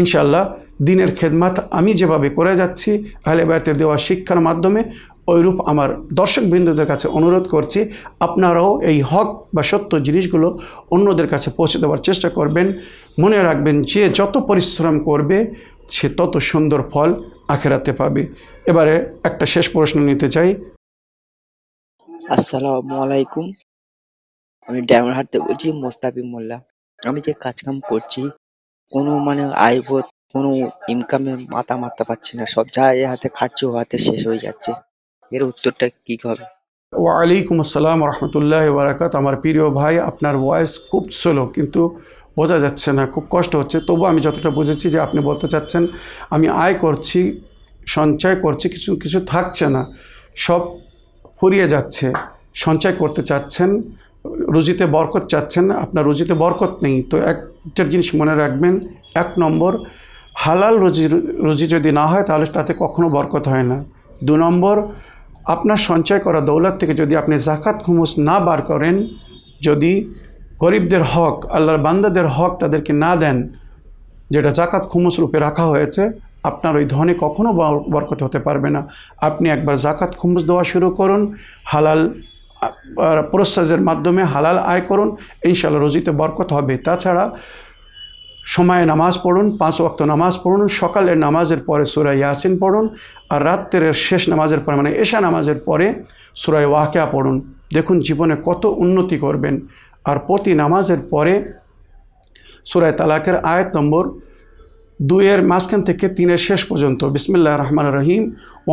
ইনশাল্লাহ দিনের খেদমাত আমি যেভাবে করে যাচ্ছি, আহলে বায়তের দেওয়া শিক্ষার মাধ্যমে ওইরূপ আমার দর্শক বিন্দুদের কাছে অনুরোধ করছি, আপনারাও এই হক বা সত্য জিনিসগুলো অন্যদের কাছে পৌঁছে দেওয়ার চেষ্টা করবেন। মনে রাখবেন, যে যত পরিশ্রম করবে, সে তত সুন্দর ফল আখেরাতে পাবে। এবারে একটা শেষ প্রশ্ন নিতে চাই। আসসালামু আলাইকুম। আমি ডায়মন্ড হাট থেকে বলছি মোস্তাফি মোল্লা। আমি যে কাজকাম করছি কোনো মানে আয় বোধ কোনো ইনকামে মাথা মারতে পারছি না। সব যা এ হাতে খাটছি, ও হাতে শেষ হয়ে যাচ্ছে। এর উত্তরটা কি হবে? ওয়ালাইকুম আসসালাম রহমতুল্লাহ বারাকাত আমার প্রিয় ভাই, আপনার ভয়েস খুব স্লো কিন্তু বোঝা যাচ্ছে না, খুব কষ্ট হচ্ছে। তবু আমি যতটা বুঝেছি যে আপনি বলতে চাচ্ছেন, আমি আয় করছি, সঞ্চয় করছি, কিছু কিছু থাকছে না। সব ফুরিয়ে যাচ্ছে। সঞ্চয় করতে চাচ্ছেন, রুজিতে বরকত চাচ্ছেন, আপনার রুজিতে বরকত নেই। তো একটা জিনিস মনে রাখবেন, এক নম্বর, হালাল রুজি রুজি যদি না হয় তাহলে তাতে কখনো বরকত হয় না। দু নম্বর, আপনার সঞ্চয় করা দৌলত থেকে যদি আপনি জাকাত খুমুস না বার করেন, যদি গরিবদের হক, আল্লাহর বান্দাদের হক তাদেরকে না দেন, যেটা জাকাত খুমুস রূপে রাখা হয়েছে, আপনার ওই ধনে কখনো বর- বরকত হতে পারবে না। আপনি একবার জাকাত খুমুস দেওয়া শুরু করুন, হালাল প্রস্তাজের মাধ্যমে হালাল আয় করুন ইনশাল্লাহ রোজিতে বরকত হবে। তাছাড়া সময়ে নামাজ পড়ুন, পাঁচ ওয়াক্ত নামাজ পড়ুন, সকালের নামাজের পরে সুরাই ইয়াসিন পড়ুন, আর রাত্রের শেষ নামাজের পরে মানে এশা নামাজের পরে সুরাই ওয়াকিয়া পড়ুন। দেখুন জীবনে কত উন্নতি করবেন। আর প্রতি নামাজের পরে সুরায় তালাকের আয়াত নম্বর দুইয়ের মাঝখান থেকে তিনের শেষ পর্যন্ত। বিসমিল্লাহ রহমান রহিম।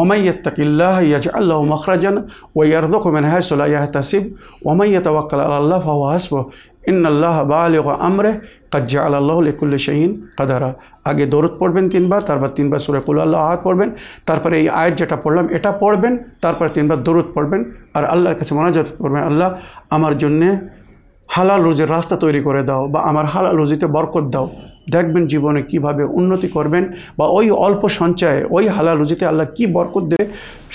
ওমাইয়াত্তাকিল্লাহ ইয়াজ আল্লাহ মখরাজান ওয়ারদক মেন হাসুল্লাহ ইয়াহতাসিব ওমাইয়া তাওয়াক্কাল আল্লাহ হাসব ইন্নাল্লাহ বালিগ আমরে। কাজ্জা আল্লাহ লিকুল্লি শাহীন কাদারা। আগে দরুদ পড়বেন তিনবার, তারপর তিনবার সুরে আল্লাহ আহাত পড়বেন। তারপরে এই আয়াত যেটা পড়লাম, এটা পড়বেন। তারপর তিনবার দরুদ পড়বেন। আর আল্লাহর কাছে মনাজাত করবেন, আল্লাহ আমার জন্যে হালাল রুজির রাস্তা তৈরি করে দাও বা আমার হালাল রুজিতে বরকত দাও। দেখবেন জীবনে কীভাবে উন্নতি করবেন বা ওই অল্প সঞ্চয়ে ওই হালাল রুজিতে আল্লাহ কি বরকত দেবে,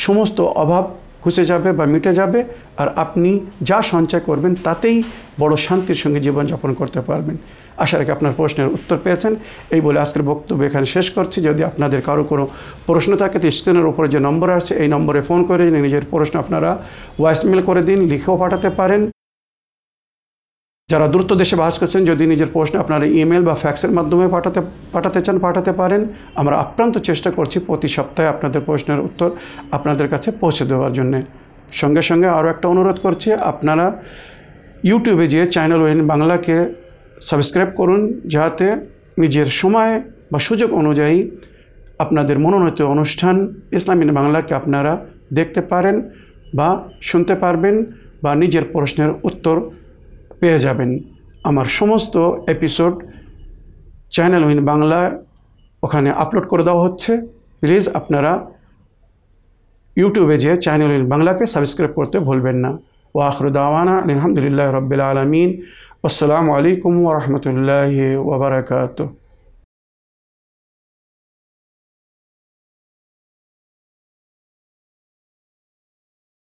সমস্ত অভাব ঘুচে যাবে বা মিটে যাবে আর আপনি যা সঞ্চয় করবেন তাতেই বড় শান্তির সঙ্গে জীবনযাপন করতে পারবেন। আশা রাখি আপনার প্রশ্নের উত্তর পেয়েছেন। এই বলে আজকের বক্তব্য এখানে শেষ করছি। যদি আপনাদের কারও কোনো প্রশ্ন থাকে, তো স্ক্রিনের উপরে যে নম্বর আছে, এই নম্বরে ফোন করে নিজের প্রশ্ন আপনারা ভয়েসমেল করে দিন, লিখেও পাঠাতে পারেন। যারা দ্রুত দেশে বাস করছেন, যদি নিজের প্রশ্ন আপনারা ইমেল বা ফ্যাক্সের মাধ্যমে পাঠাতে পাঠাতে চান, পাঠাতে পারেন। আমরা আপ্রান্ত চেষ্টা করছি প্রতি সপ্তাহে আপনাদের প্রশ্নের উত্তর আপনাদের কাছে পৌঁছে দেওয়ার জন্যে। সঙ্গে সঙ্গে আরও একটা অনুরোধ করছি, আপনারা ইউটিউবে যেয়ে চ্যানেল ওয়েন বাংলাকে সাবস্ক্রাইব করুন, যাতে নিজের সময় বা সুযোগ অনুযায়ী আপনাদের মনোনীত অনুষ্ঠান ইসলামী বাংলাকে আপনারা দেখতে পারেন বা শুনতে পারবেন বা নিজের প্রশ্নের উত্তর পেয়ে যাবেন। আমার সমস্ত এপিসোড চ্যানেল উইন বাংলা ওখানে আপলোড করে দেওয়া হচ্ছে। প্লিজ আপনারা ইউটিউবে যে চ্যানেল উইন বাংলাকে সাবস্ক্রাইব করতে ভুলবেন না। ও দাওয়ানা আলহামদুলিল্লাহ রবিল আলমিন। আসসালামু আলাইকুম ওরহমতুল্লাহ ওবরাকাতুহ